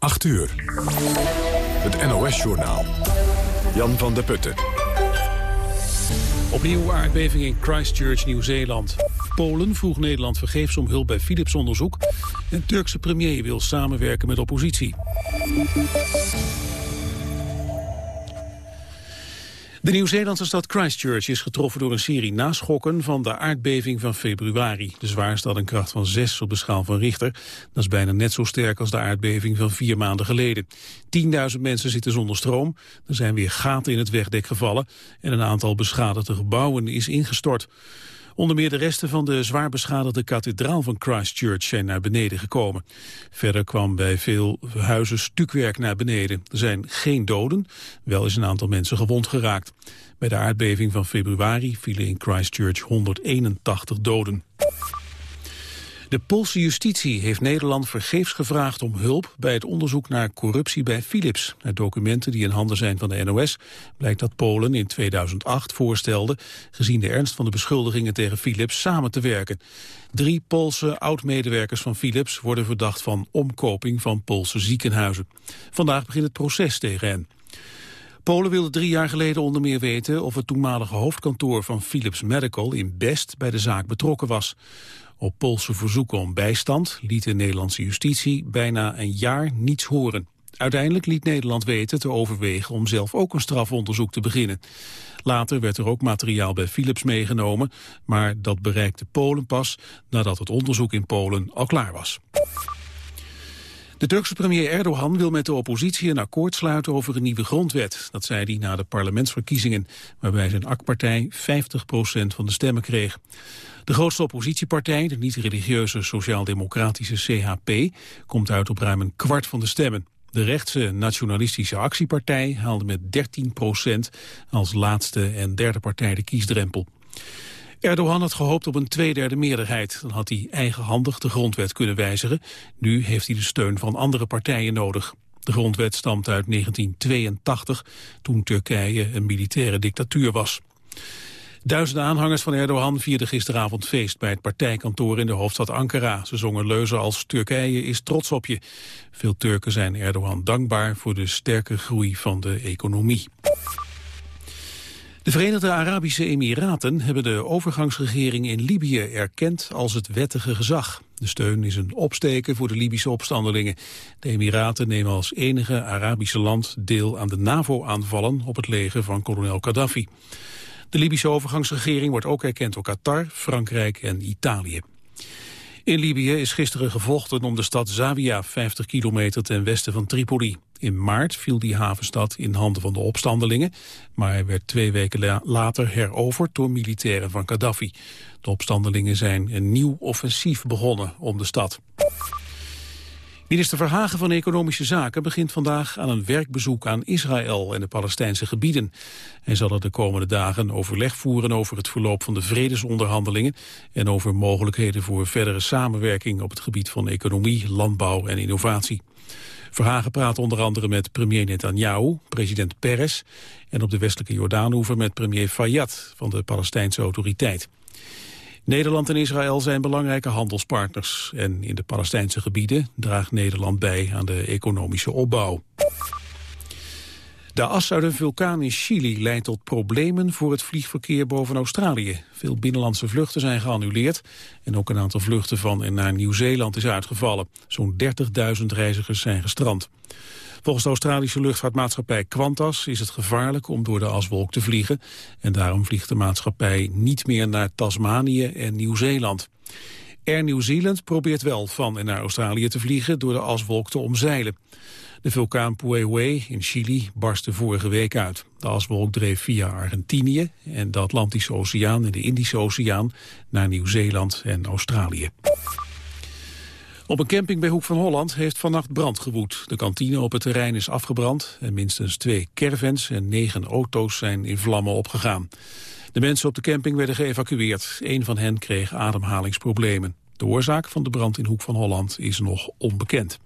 8 uur. Het NOS-journaal. Jan van der Putten. Opnieuw aardbeving in Christchurch, Nieuw-Zeeland. Polen vroeg Nederland vergeefs om hulp bij Philips onderzoek. En Turkse premier wil samenwerken met oppositie. De Nieuw-Zeelandse stad Christchurch is getroffen door een serie naschokken van de aardbeving van februari. De zwaarste had een kracht van 6 op de schaal van Richter. Dat is bijna net zo sterk als de aardbeving van vier maanden geleden. 10.000 mensen zitten zonder stroom. Er zijn weer gaten in het wegdek gevallen en een aantal beschadigde gebouwen is ingestort. Onder meer de resten van de zwaar beschadigde kathedraal van Christchurch zijn naar beneden gekomen. Verder kwam bij veel huizen stukwerk naar beneden. Er zijn geen doden, wel is een aantal mensen gewond geraakt. Bij de aardbeving van februari vielen in Christchurch 181 doden. De Poolse justitie heeft Nederland vergeefs gevraagd om hulp bij het onderzoek naar corruptie bij Philips. Uit documenten die in handen zijn van de NOS blijkt dat Polen in 2008 voorstelde, gezien de ernst van de beschuldigingen tegen Philips, samen te werken. Drie Poolse oud-medewerkers van Philips worden verdacht van omkoping van Poolse ziekenhuizen. Vandaag begint het proces tegen hen. Polen wilde drie jaar geleden onder meer weten of het toenmalige hoofdkantoor van Philips Medical in Best bij de zaak betrokken was. Op Poolse verzoeken om bijstand liet de Nederlandse justitie bijna een jaar niets horen. Uiteindelijk liet Nederland weten te overwegen om zelf ook een strafonderzoek te beginnen. Later werd er ook materiaal bij Philips meegenomen, maar dat bereikte Polen pas nadat het onderzoek in Polen al klaar was. De Turkse premier Erdogan wil met de oppositie een akkoord sluiten over een nieuwe grondwet. Dat zei hij na de parlementsverkiezingen, waarbij zijn AK-partij 50% van de stemmen kreeg. De grootste oppositiepartij, de niet-religieuze sociaal-democratische CHP, komt uit op ruim een kwart van de stemmen. De rechtse nationalistische actiepartij haalde met 13% als laatste en derde partij de kiesdrempel. Erdogan had gehoopt op een tweederde meerderheid. Dan had hij eigenhandig de grondwet kunnen wijzigen. Nu heeft hij de steun van andere partijen nodig. De grondwet stamt uit 1982, toen Turkije een militaire dictatuur was. Duizenden aanhangers van Erdogan vierden gisteravond feest bij het partijkantoor in de hoofdstad Ankara. Ze zongen leuzen als Turkije is trots op je. Veel Turken zijn Erdogan dankbaar voor de sterke groei van de economie. De Verenigde Arabische Emiraten hebben de overgangsregering in Libië erkend als het wettige gezag. De steun is een opsteken voor de Libische opstandelingen. De Emiraten nemen als enige Arabische land deel aan de NAVO-aanvallen op het leger van kolonel Gaddafi. De Libische overgangsregering wordt ook erkend door Qatar, Frankrijk en Italië. In Libië is gisteren gevochten om de stad Zawiya, 50 kilometer ten westen van Tripoli. In maart viel die havenstad in handen van de opstandelingen, maar hij werd twee weken later heroverd door militairen van Gaddafi. De opstandelingen zijn een nieuw offensief begonnen om de stad. Minister Verhagen van Economische Zaken begint vandaag aan een werkbezoek aan Israël en de Palestijnse gebieden. Hij zal er de komende dagen overleg voeren over het verloop van de vredesonderhandelingen en over mogelijkheden voor verdere samenwerking op het gebied van economie, landbouw en innovatie. Verhagen praat onder andere met premier Netanyahu, president Peres en op de westelijke Jordaanhoever met premier Fayyad van de Palestijnse autoriteit. Nederland en Israël zijn belangrijke handelspartners. En in de Palestijnse gebieden draagt Nederland bij aan de economische opbouw. De as uit een vulkaan in Chili leidt tot problemen voor het vliegverkeer boven Australië. Veel binnenlandse vluchten zijn geannuleerd en ook een aantal vluchten van en naar Nieuw-Zeeland is uitgevallen. Zo'n 30.000 reizigers zijn gestrand. Volgens de Australische luchtvaartmaatschappij Qantas is het gevaarlijk om door de aswolk te vliegen. En daarom vliegt de maatschappij niet meer naar Tasmanië en Nieuw-Zeeland. Air New Zealand probeert wel van en naar Australië te vliegen door de aswolk te omzeilen. De vulkaan Puehue in Chili barstte vorige week uit. De aswolk dreef via Argentinië en de Atlantische Oceaan en de Indische Oceaan naar Nieuw-Zeeland en Australië. Op een camping bij Hoek van Holland heeft vannacht brand gewoed. De kantine op het terrein is afgebrand en minstens twee caravans en negen auto's zijn in vlammen opgegaan. De mensen op de camping werden geëvacueerd. Een van hen kreeg ademhalingsproblemen. De oorzaak van de brand in Hoek van Holland is nog onbekend.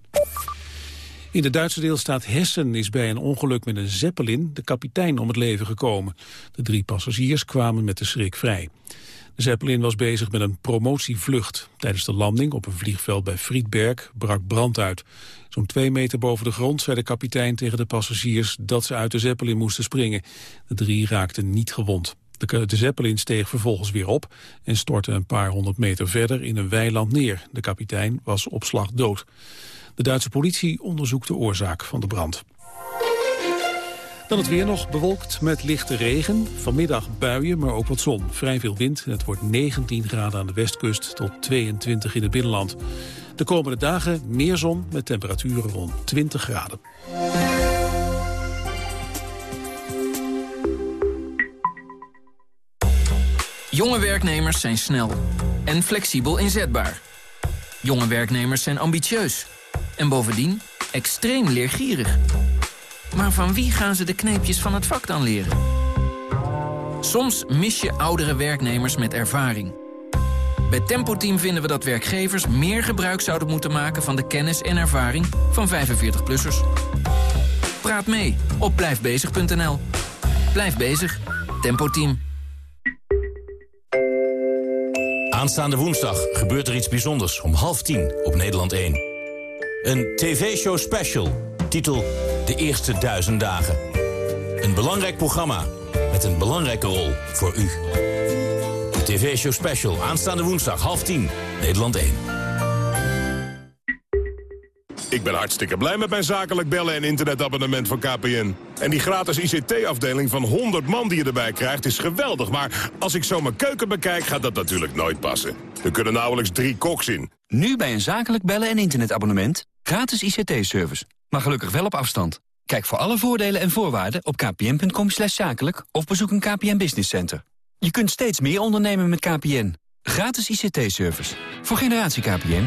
In de Duitse deelstaat Hessen is bij een ongeluk met een zeppelin de kapitein om het leven gekomen. De drie passagiers kwamen met de schrik vrij. De Zeppelin was bezig met een promotievlucht. Tijdens de landing op een vliegveld bij Friedberg brak brand uit. Zo'n twee meter boven de grond zei de kapitein tegen de passagiers dat ze uit de Zeppelin moesten springen. De drie raakten niet gewond. De, de Zeppelin steeg vervolgens weer op en stortte een paar honderd meter verder in een weiland neer. De kapitein was op slag dood. De Duitse politie onderzoekt de oorzaak van de brand. Dan het weer nog bewolkt met lichte regen. Vanmiddag buien, maar ook wat zon. Vrij veel wind. Het wordt 19 graden aan de westkust tot 22 in het binnenland. De komende dagen meer zon met temperaturen rond 20 graden. Jonge werknemers zijn snel en flexibel inzetbaar. Jonge werknemers zijn ambitieus en bovendien extreem leergierig. Maar van wie gaan ze de kneepjes van het vak dan leren? Soms mis je oudere werknemers met ervaring. Bij Tempo Team vinden we dat werkgevers meer gebruik zouden moeten maken... van de kennis en ervaring van 45-plussers. Praat mee op blijfbezig.nl. Blijf bezig. Tempo Team. Aanstaande woensdag gebeurt er iets bijzonders om half tien op Nederland 1. Een tv-show special, titel De Eerste Duizend Dagen. Een belangrijk programma met een belangrijke rol voor u. De tv-show special, aanstaande woensdag, half tien, Nederland 1. Ik ben hartstikke blij met mijn zakelijk bellen en internetabonnement van KPN. En die gratis ICT-afdeling van 100 man die je erbij krijgt is geweldig. Maar als ik zo mijn keuken bekijk, gaat dat natuurlijk nooit passen. Er kunnen nauwelijks drie koks in. Nu bij een zakelijk bellen en internetabonnement. Gratis ICT-service. Maar gelukkig wel op afstand. Kijk voor alle voordelen en voorwaarden op kpn.com zakelijk... of bezoek een KPN Business Center. Je kunt steeds meer ondernemen met KPN. Gratis ICT-service. Voor generatie KPN.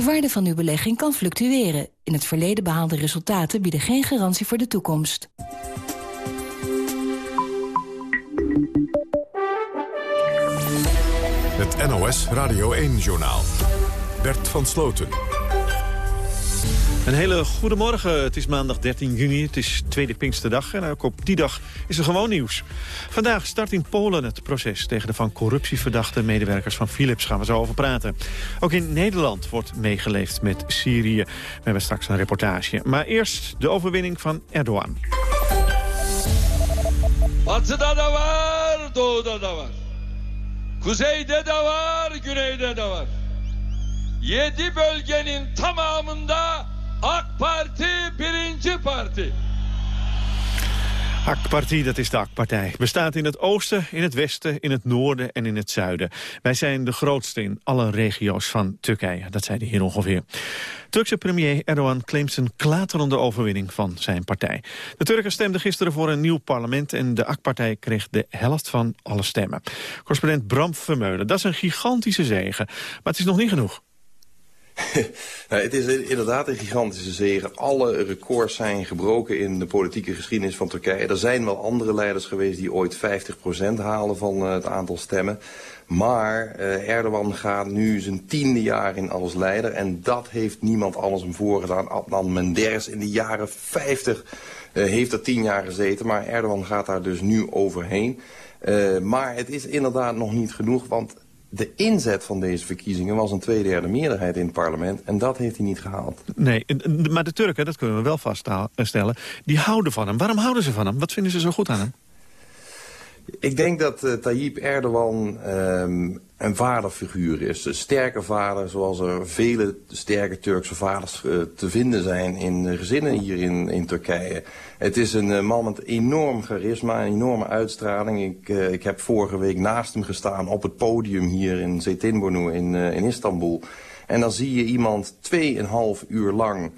De waarde van uw belegging kan fluctueren. In het verleden behaalde resultaten bieden geen garantie voor de toekomst. Het NOS Radio 1-journaal. Bert van Sloten. Een hele goede morgen. Het is maandag 13 juni. Het is tweede Pinksterdag. En ook op die dag is er gewoon nieuws. Vandaag start in Polen het proces tegen de van corruptie verdachte medewerkers van Philips. Gaan we zo over praten. Ook in Nederland wordt meegeleefd met Syrië. We hebben straks een reportage. Maar eerst de overwinning van Erdogan. Batıda da var, doğuda da var. Kuzeyde de var, güneyde de. Yedi bölgenin tamamında AK Parti birinci parti. AK-partij, dat is de AK-partij. Bestaat in het oosten, in het westen, in het noorden en in het zuiden. Wij zijn de grootste in alle regio's van Turkije. Dat zei hij hier ongeveer. Turkse premier Erdogan claimt een klaterende overwinning van zijn partij. De Turken stemden gisteren voor een nieuw parlement... en de AK-partij kreeg de helft van alle stemmen. Correspondent Bram Vermeulen, dat is een gigantische zegen. Maar het is nog niet genoeg. nou, het is inderdaad een gigantische zege. Alle records zijn gebroken in de politieke geschiedenis van Turkije. Er zijn wel andere leiders geweest die ooit 50% halen van uh, het aantal stemmen. Maar uh, Erdogan gaat nu zijn tiende jaar in als leider. En dat heeft niemand anders hem voorgedaan. Adnan Menderes in de jaren 50 uh, heeft er tien jaar gezeten. Maar Erdogan gaat daar dus nu overheen. Maar het is inderdaad nog niet genoeg, want de inzet van deze verkiezingen was een tweederde meerderheid in het parlement. En dat heeft hij niet gehaald. Nee, maar de Turken, dat kunnen we wel vaststellen, die houden van hem. Waarom houden ze van hem? Wat vinden ze zo goed aan hem? Ik denk dat uh, Tayyip Erdogan um, een vaderfiguur is. Een sterke vader, zoals er vele sterke Turkse vaders uh, te vinden zijn in gezinnen hier in, in Turkije. Het is een man met enorm charisma, een enorme uitstraling. Ik, ik heb vorige week naast hem gestaan op het podium hier in Zeytinburnu in, in Istanbul. En dan zie je iemand 2,5 uur lang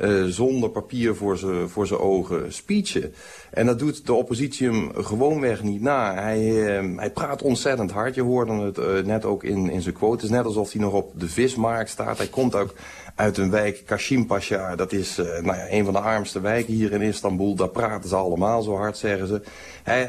uh, zonder papier voor zijn voor ogen speechen. En dat doet de oppositie hem gewoonweg niet na. Hij, uh, hij praat ontzettend hard. Je hoorde het uh, net ook in, in zijn quote. Het is net alsof hij nog op de vismarkt staat. Hij komt ook uit een wijk, Kashim Pasha. Dat is nou ja, een van de armste wijken hier in Istanbul. Daar praten ze allemaal zo hard, zeggen ze.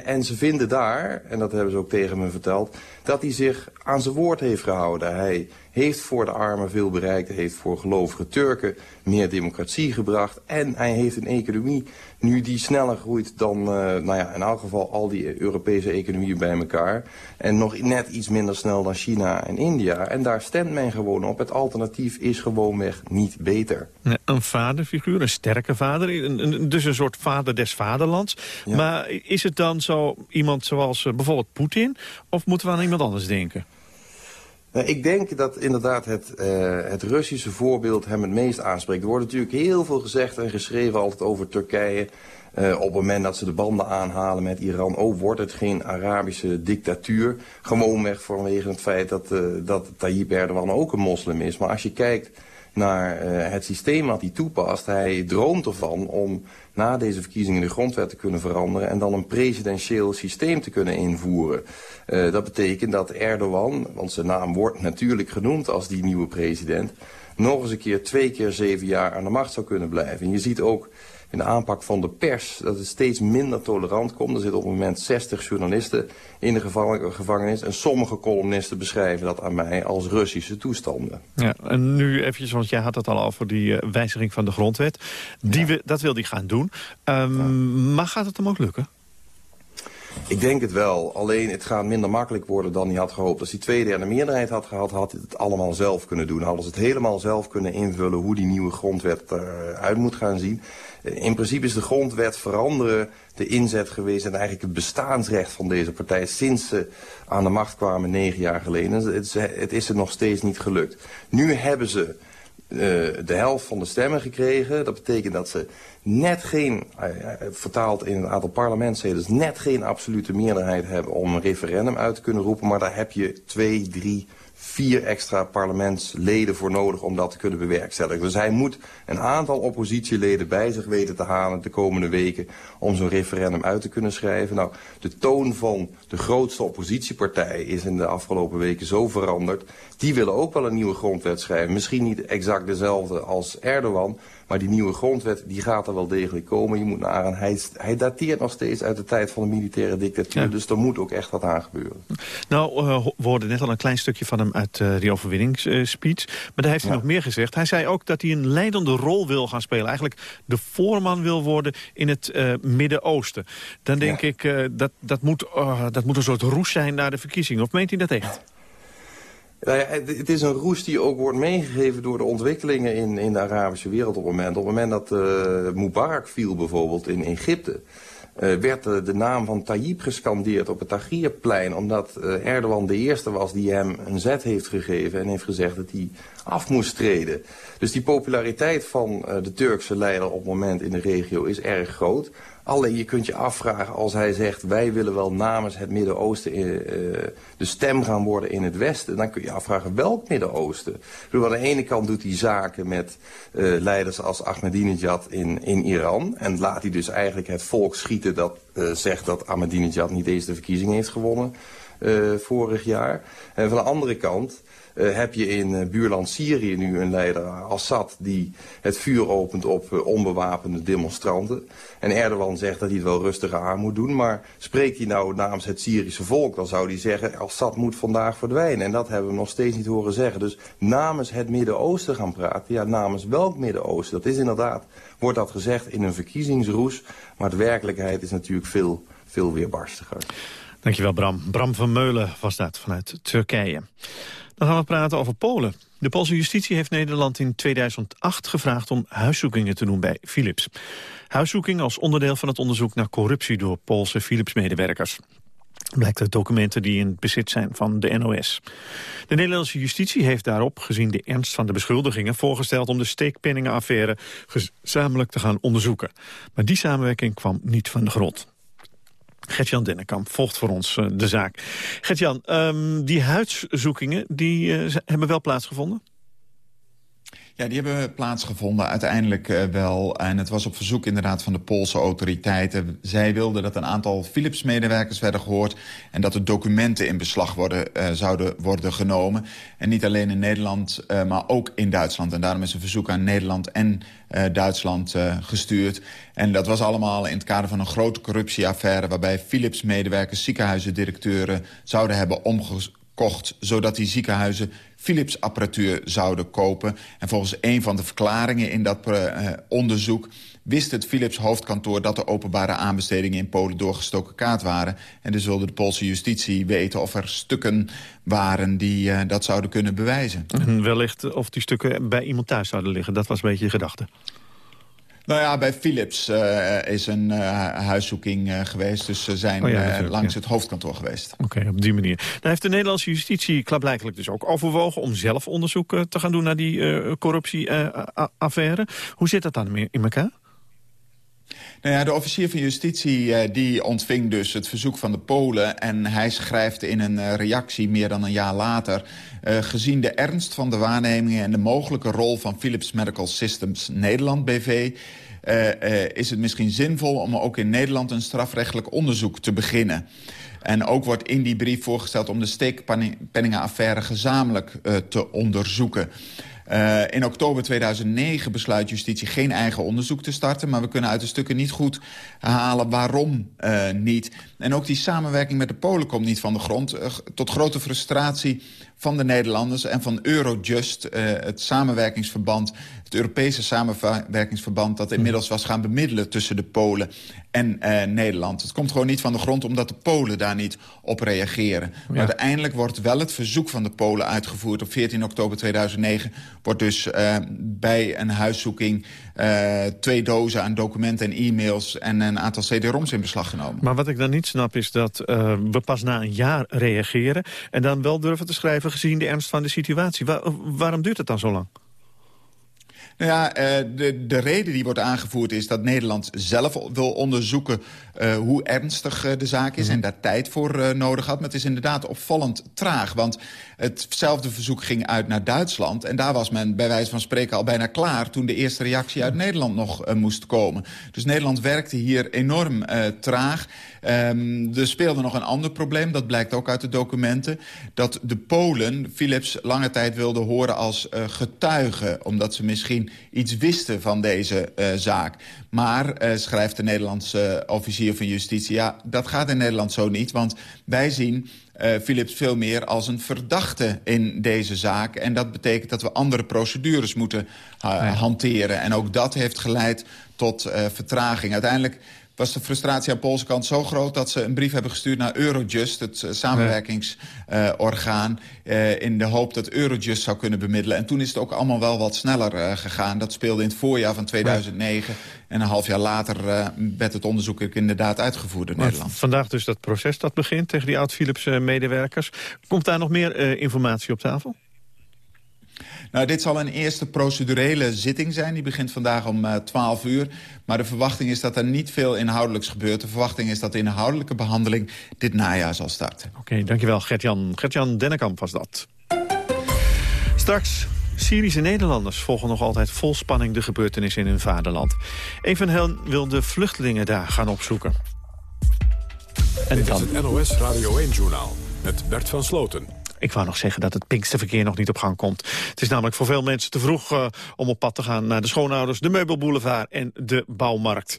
En ze vinden daar, en dat hebben ze ook tegen me verteld... dat hij zich aan zijn woord heeft gehouden. Hij heeft voor de armen veel bereikt. heeft voor gelovige Turken meer democratie gebracht. En hij heeft een economie nu die sneller groeit dan, uh, nou ja, in elk geval al die Europese economieën bij elkaar. En nog net iets minder snel dan China en India. En daar stemt men gewoon op. Het alternatief is gewoonweg niet beter. Een vaderfiguur, een sterke vader. Een, dus een soort vader des vaderlands. Ja. Maar is het dan zo iemand zoals uh, bijvoorbeeld Poetin? Of moeten we aan iemand anders denken? Nou, ik denk dat inderdaad het, uh, het Russische voorbeeld hem het meest aanspreekt. Er wordt natuurlijk heel veel gezegd en geschreven altijd over Turkije. Uh, op het moment dat ze de banden aanhalen met Iran, oh, wordt het geen Arabische dictatuur. Gewoonweg vanwege het feit dat, uh, dat Tayyip Erdogan ook een moslim is. Maar als je kijkt naar het systeem wat hij toepast, hij droomt ervan om na deze verkiezingen de grondwet te kunnen veranderen... en dan een presidentieel systeem te kunnen invoeren. Uh, dat betekent dat Erdogan, want zijn naam wordt natuurlijk genoemd als die nieuwe president... nog eens een keer twee keer zeven jaar aan de macht zou kunnen blijven. En je ziet ook in de aanpak van de pers dat het steeds minder tolerant komt. Er zitten op het moment 60 journalisten in de gevangenis. En sommige columnisten beschrijven dat aan mij als Russische toestanden. Ja, en nu eventjes, want jij had het al over die uh, wijziging van de grondwet. Die we, dat wil hij gaan doen. Um, ja. Maar gaat het hem ook lukken? Ik denk het wel. Alleen het gaat minder makkelijk worden dan hij had gehoopt. Als hij twee derde meerderheid had gehad, had hij het allemaal zelf kunnen doen. Hadden ze het helemaal zelf kunnen invullen hoe die nieuwe grondwet eruit moet gaan zien. In principe is de grondwet veranderen de inzet geweest... en eigenlijk het bestaansrecht van deze partij... sinds ze aan de macht kwamen negen jaar geleden. Het is, het is er nog steeds niet gelukt. Nu hebben ze uh, de helft van de stemmen gekregen. Dat betekent dat ze net geen, uh, vertaald in een aantal parlementszetels... net geen absolute meerderheid hebben om een referendum uit te kunnen roepen. Maar daar heb je twee, drie vier extra parlementsleden voor nodig om dat te kunnen bewerkstelligen. Dus hij moet een aantal oppositieleden bij zich weten te halen de komende weken om zo'n referendum uit te kunnen schrijven. Nou, de toon van de grootste oppositiepartij is in de afgelopen weken zo veranderd. Die willen ook wel een nieuwe grondwet schrijven. Misschien niet exact dezelfde als Erdogan, maar die nieuwe grondwet die gaat er wel degelijk komen. Je moet naar hij, hij dateert nog steeds uit de tijd van de militaire dictatuur. Ja. Dus er moet ook echt wat aan gebeuren. Nou, uh, we hoorden net al een klein stukje van hem uit uh, die overwinningsspeech. Maar daar heeft hij ja. nog meer gezegd. Hij zei ook dat hij een leidende rol wil gaan spelen. Eigenlijk de voorman wil worden in het uh, Midden-Oosten. Dan denk ja. ik, dat, dat, moet, dat moet een soort roes zijn naar de verkiezingen. Of meent hij dat echt? Nou het is een roes die ook wordt meegegeven door de ontwikkelingen in, in de Arabische wereld op het moment. Op het moment dat uh, Mubarak viel bijvoorbeeld in Egypte... Uh, werd de naam van Tayyip gescandeerd op het Tahrirplein... omdat uh, Erdogan de eerste was die hem een zet heeft gegeven... en heeft gezegd dat hij af moest treden. Dus die populariteit van de Turkse leider op het moment in de regio is erg groot... Alleen je kunt je afvragen als hij zegt... wij willen wel namens het Midden-Oosten uh, de stem gaan worden in het Westen... dan kun je afvragen welk Midden-Oosten. Aan de ene kant doet hij zaken met uh, leiders als Ahmadinejad in, in Iran... en laat hij dus eigenlijk het volk schieten dat zegt dat Ahmadinejad niet eens de verkiezing heeft gewonnen... vorig jaar. En van de andere kant heb je in uh, buurland Syrië nu een leider, Assad, die het vuur opent op uh, onbewapende demonstranten. En Erdogan zegt dat hij het wel rustiger aan moet doen, maar spreekt hij nou namens het Syrische volk, dan zou hij zeggen, Assad moet vandaag verdwijnen. En dat hebben we nog steeds niet horen zeggen. Dus namens het Midden-Oosten gaan praten, ja, namens welk Midden-Oosten? Dat is inderdaad, wordt dat gezegd in een verkiezingsroes, maar de werkelijkheid is natuurlijk veel, veel weerbarstiger. Dankjewel Bram. Bram van Meulen was dat vanuit Turkije. Dan gaan we praten over Polen. De Poolse justitie heeft Nederland in 2008 gevraagd om huiszoekingen te doen bij Philips. Huiszoeking als onderdeel van het onderzoek naar corruptie door Poolse Philips-medewerkers. Blijkt uit documenten die in bezit zijn van de NOS. De Nederlandse justitie heeft daarop, gezien de ernst van de beschuldigingen... voorgesteld om de steekpenningenaffaire gezamenlijk te gaan onderzoeken. Maar die samenwerking kwam niet van de grond. Gertjan Dennekamp volgt voor ons uh, de zaak. Gertjan, um, die huiszoekingen die, uh, hebben wel plaatsgevonden? Ja, die hebben plaatsgevonden uiteindelijk uh, wel. En het was op verzoek inderdaad van de Poolse autoriteiten. Zij wilden dat een aantal Philips-medewerkers werden gehoord... en dat de documenten in beslag worden, uh, zouden worden genomen. En niet alleen in Nederland, uh, maar ook in Duitsland. En daarom is een verzoek aan Nederland en Duitsland gestuurd. En dat was allemaal in het kader van een grote corruptieaffaire... waarbij Philips-medewerkers, ziekenhuizendirecteuren zouden hebben zodat die ziekenhuizen Philips-apparatuur zouden kopen. En volgens een van de verklaringen in dat uh, onderzoek wist het Philips hoofdkantoor dat de openbare aanbestedingen in Polen doorgestoken kaart waren. En dus wilde de Poolse justitie weten of er stukken waren die uh, dat zouden kunnen bewijzen. En wellicht of die stukken bij iemand thuis zouden liggen. Dat was een beetje je gedachte. Nou ja, bij Philips uh, is een uh, huiszoeking uh, geweest. Dus ze zijn oh ja, langs ja. het hoofdkantoor geweest. Oké, okay, op die manier. Nou heeft de Nederlandse justitie klaarblijkelijk dus ook overwogen... om zelf onderzoek te gaan doen naar die corruptieaffaire. Hoe zit dat dan in elkaar? Nou ja, de officier van justitie die ontving dus het verzoek van de Polen... en hij schrijft in een reactie meer dan een jaar later... Uh, gezien de ernst van de waarnemingen en de mogelijke rol van Philips Medical Systems Nederland BV... Is het misschien zinvol om ook in Nederland een strafrechtelijk onderzoek te beginnen. En ook wordt in die brief voorgesteld om de steekpenningenaffaire gezamenlijk te onderzoeken. Uh, in oktober 2009 besluit justitie geen eigen onderzoek te starten... maar we kunnen uit de stukken niet goed halen waarom uh, niet. En ook die samenwerking met de Polen komt niet van de grond. Uh, tot grote frustratie van de Nederlanders en van Eurojust, het samenwerkingsverband... het Europese samenwerkingsverband dat inmiddels was gaan bemiddelen... tussen de Polen en uh, Nederland. Het komt gewoon niet van de grond omdat de Polen daar niet op reageren. Ja. Maar uiteindelijk wordt wel het verzoek van de Polen uitgevoerd. Op 14 oktober 2009 wordt dus uh, bij een huiszoeking... Uh, twee dozen aan documenten en e-mails en een aantal cd-roms in beslag genomen. Maar wat ik dan niet snap is dat uh, we pas na een jaar reageren... en dan wel durven te schrijven gezien de ernst van de situatie. Waar, waarom duurt het dan zo lang? Nou ja, de, de reden die wordt aangevoerd is dat Nederland zelf wil onderzoeken uh, hoe ernstig uh, de zaak is -hmm. en daar tijd voor nodig had. Maar het is inderdaad opvallend traag, want hetzelfde verzoek ging uit naar Duitsland. En daar was men bij wijze van spreken al bijna klaar toen de eerste reactie uit Nederland nog moest komen. Dus Nederland werkte hier enorm traag. Um, er speelde nog een ander probleem, dat blijkt ook uit de documenten. Dat de Polen Philips lange tijd wilden horen als getuige, omdat ze misschien iets wisten van deze zaak. Maar, schrijft de Nederlandse officier van Justitie. Ja, dat gaat in Nederland zo niet, want wij zien uh, Philips veel meer als een verdachte in deze zaak. En dat betekent dat we andere procedures moeten uh, ja. hanteren. En ook dat heeft geleid tot uh, vertraging. Uiteindelijk was de frustratie aan Poolse kant zo groot... dat ze een brief hebben gestuurd naar Eurojust, het uh, samenwerkingsorgaan... Uh, in de hoop dat Eurojust zou kunnen bemiddelen. En toen is het ook allemaal wel wat sneller gegaan. Dat speelde in het voorjaar van 2009. En een half jaar later werd het onderzoek inderdaad uitgevoerd in maar Nederland. Vandaag dus dat proces dat begint tegen die oud-Philips-medewerkers. Komt daar nog meer informatie op tafel? Nou, dit zal een eerste procedurele zitting zijn. Die begint vandaag om uh, 12 uur. Maar de verwachting is dat er niet veel inhoudelijks gebeurt. De verwachting is dat de inhoudelijke behandeling dit najaar zal starten. Oké, okay, dankjewel Gert-Jan. Gert-Jan Dennekamp was dat. Straks Syrische Nederlanders volgen nog altijd vol spanning de gebeurtenissen in hun vaderland. Een van hen wil de vluchtelingen daar gaan opzoeken. En Dit dan... is het NOS Radio 1-journaal met Bert van Sloten. Ik wou nog zeggen dat het Pinksterverkeer nog niet op gang komt. Het is namelijk voor veel mensen te vroeg uh, om op pad te gaan... naar de schoonouders, de meubelboulevard en de bouwmarkt.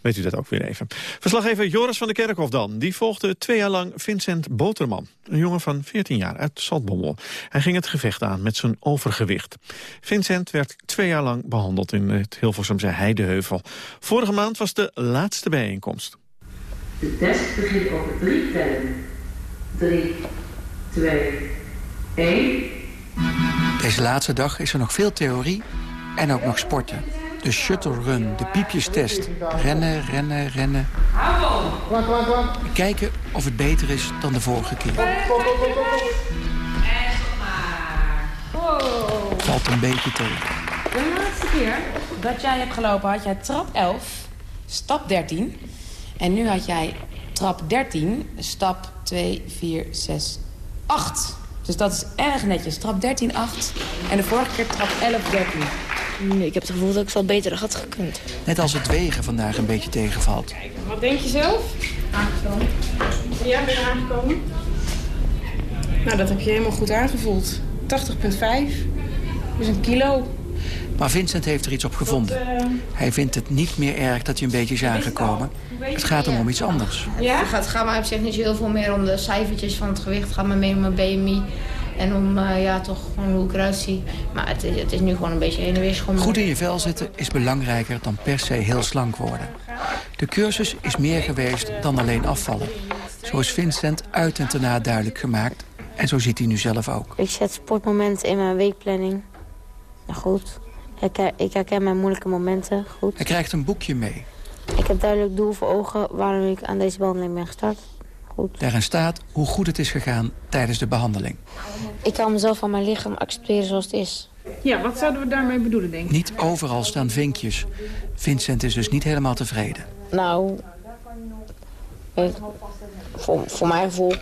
Weet u dat ook weer even. Verslaggever Joris van der Kerkhof dan. Die volgde twee jaar lang Vincent Boterman. Een jongen van 14 jaar uit Zaltbommel. Hij ging het gevecht aan met zijn overgewicht. Vincent werd twee jaar lang behandeld in het Hilversumse Heideheuvel. Vorige maand was de laatste bijeenkomst. De test begint over drie tellen. Drie, 2, 1. Deze laatste dag is er nog veel theorie en ook nog sporten. De shuttle run, de piepjestest. Rennen, rennen, rennen. Kijken of het beter is dan de vorige keer. Valt een beetje tegen. De laatste keer dat jij hebt gelopen had jij trap 11, stap 13. En nu had jij trap 13, stap 2, 4, 6, 8. Dus dat is erg netjes. Trap 13, 8. En de vorige keer trap 11, 13. Nee, ik heb het gevoel dat ik veel beter had gekund. Net als het wegen vandaag een beetje tegenvalt. Wat denk je zelf? Aangekomen. Ja, ben je aangekomen? Nou, dat heb je helemaal goed aangevoeld. 80,5. Dus een kilo. Maar Vincent heeft er iets op gevonden. eh, Hij vindt het niet meer erg dat hij een beetje is aangekomen. Het gaat hem om iets anders. Ja? Het gaat, gaat mij op zich niet heel veel meer om de cijfertjes van het gewicht. Het gaat me meer om mijn BMI. En om eh, ja, toch gewoon hoe ik eruit zie. Maar het is, het is nu gewoon een beetje heen en weer schommelen. Goed in je vel zitten is belangrijker dan per se heel slank worden. De cursus is meer geweest dan alleen afvallen. Zo is Vincent uit en daarna duidelijk gemaakt. En zo ziet hij nu zelf ook. Ik zet sportmomenten in mijn weekplanning. Ja, goed. Ik, ik herken mijn moeilijke momenten. Goed. Hij krijgt een boekje mee. Ik heb duidelijk doel voor ogen waarom ik aan deze behandeling ben gestart. Goed. Daarin staat hoe goed het is gegaan tijdens de behandeling. Ik kan mezelf van mijn lichaam accepteren zoals het is. Ja, wat zouden we daarmee bedoelen, denk ik? Niet overal staan vinkjes. Vincent is dus niet helemaal tevreden. Nou, eh, voor, voor mijn gevoel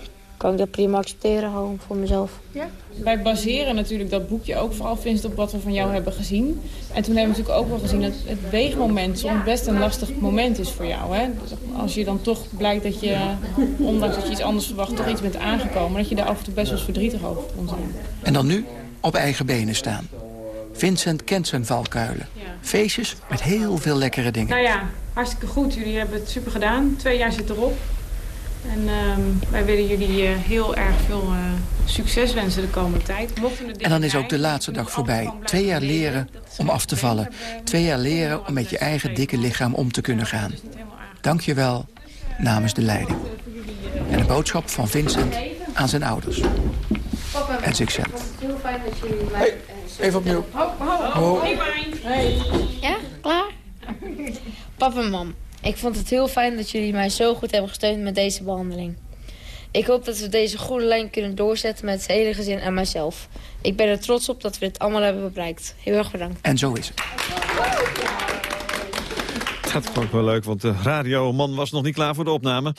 kan ik dat prima accepteren, gewoon voor mezelf. Ja. Wij baseren natuurlijk dat boekje ook vooral Vincent op wat we van jou hebben gezien. En toen hebben we natuurlijk ook wel gezien dat het weegmoment soms best een lastig moment is voor jou. Hè? Dus als je dan toch blijkt dat je, ondanks dat je iets anders verwacht, toch iets bent aangekomen. Dat je daar af en toe best wel eens verdrietig over kon zijn. En dan nu op eigen benen staan. Vincent kent zijn valkuilen. Feestjes met heel veel lekkere dingen. Nou ja, hartstikke goed. Jullie hebben het super gedaan. Twee jaar zit erop. En ehm, wij willen jullie eh, heel erg veel eh, succes wensen de komende tijd. Mochten En dan is ook de laatste dag voorbij. Twee jaar leren om af te vallen. Twee jaar leren om met je eigen dikke lichaam om te kunnen gaan. Dank je wel namens de leiding. En een boodschap van Vincent aan zijn ouders. En zichzelf. Heel fijn dat jullie mij... Even opnieuw. Ho, ho. Hey. Ja, klaar? Papa en mam, ik vond het heel fijn dat jullie mij zo goed hebben gesteund met deze behandeling. Ik hoop dat we deze goede lijn kunnen doorzetten met het hele gezin en mijzelf. Ik ben er trots op dat we dit allemaal hebben bereikt. Heel erg bedankt. En zo is het. Dat vond ik wel leuk, want de radioman was nog niet klaar voor de opname.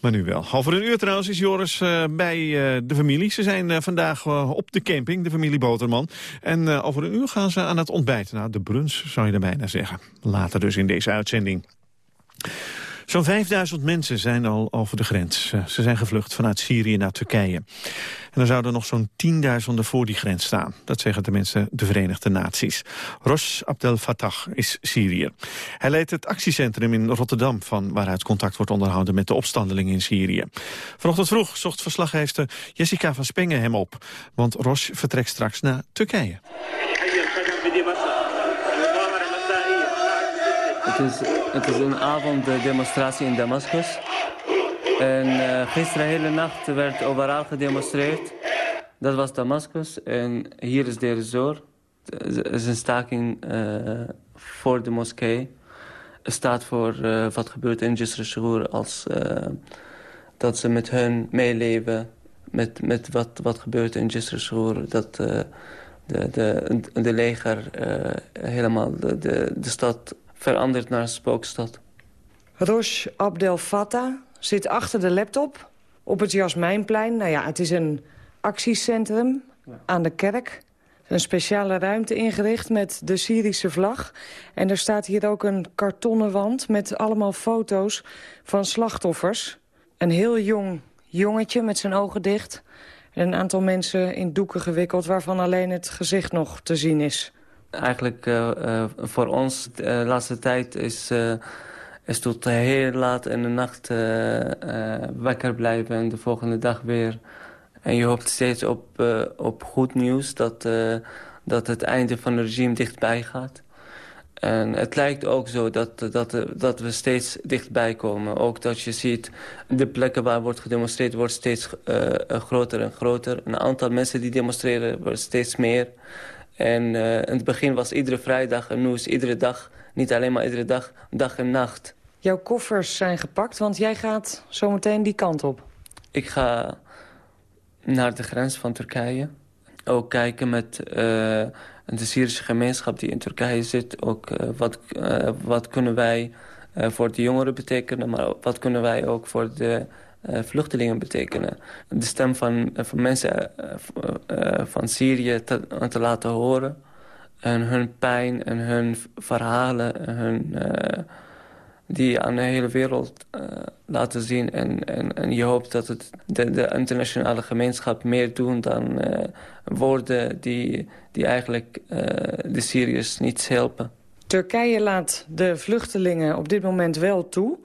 Maar nu wel. Over een uur trouwens is Joris eh, bij eh, de familie. Ze zijn eh, vandaag op de camping, de familie Boterman. En eh, over een uur gaan ze aan het ontbijten. Nou, de brunch zou je er bijna zeggen. Later dus in deze uitzending. Zo'n 5000 mensen zijn al over de grens. Ze zijn gevlucht vanuit Syrië naar Turkije. En er zouden nog zo'n tienduizenden voor die grens staan. Dat zeggen tenminste de Verenigde Naties. Rosh Abdel Fattah is Syriër. Hij leidt het actiecentrum in Rotterdam... van waaruit contact wordt onderhouden met de opstandelingen in Syrië. Vanochtend vroeg zocht verslaggever Jessica van Spengen hem op. Want Rosh vertrekt straks naar Turkije. Het is, het is een avonddemonstratie in Damascus. En eh, gisteren hele nacht werd overal gedemonstreerd. Dat was Damascus en hier is Deir Zor. Het is een staking eh, voor de moskee. Het staat voor eh, wat gebeurt in Jisr als dat ze met hun meeleven met, met wat, wat gebeurt in Jisr. Dat de, de, de leger helemaal de, de, de stad verandert naar een spookstad. Rosh Abdel Fattah zit achter de laptop op het Jasmijnplein. Nou ja, het is een actiecentrum aan de kerk. Een speciale ruimte ingericht met de Syrische vlag. En er staat hier ook een kartonnen wand met allemaal foto's van slachtoffers. Een heel jong jongetje met zijn ogen dicht. En een aantal mensen in doeken gewikkeld waarvan alleen het gezicht nog te zien is. Eigenlijk eh, eh, voor ons de eh, laatste tijd is, is tot heel laat in de nacht eh, wakker blijven en de volgende dag weer. En je hoopt steeds op, op goed nieuws dat, dat het einde van het regime dichtbij gaat. En het lijkt ook zo dat, dat, dat we steeds dichtbij komen. Ook dat je ziet, de plekken waar wordt gedemonstreerd wordt steeds groter en groter. Een aantal mensen die demonstreren wordt steeds meer. En eh, in het begin was iedere vrijdag en nu is iedere dag, niet alleen maar iedere dag, dag en nacht. Jouw koffers zijn gepakt, want jij gaat zometeen die kant op. Ik ga naar de grens van Turkije. Ook kijken met eh, de Syrische gemeenschap die in Turkije zit. Ook eh, wat, wat kunnen wij voor de jongeren betekenen, maar wat kunnen wij ook voor de vluchtelingen betekenen. De stem van, van mensen van Syrië te, te, laten horen. En hun pijn en hun verhalen en hun die aan de hele wereld laten zien. En, en, en je hoopt dat het de, de internationale gemeenschap meer doen dan woorden die, die eigenlijk de Syriërs niets helpen. Turkije laat de vluchtelingen op dit moment wel toe.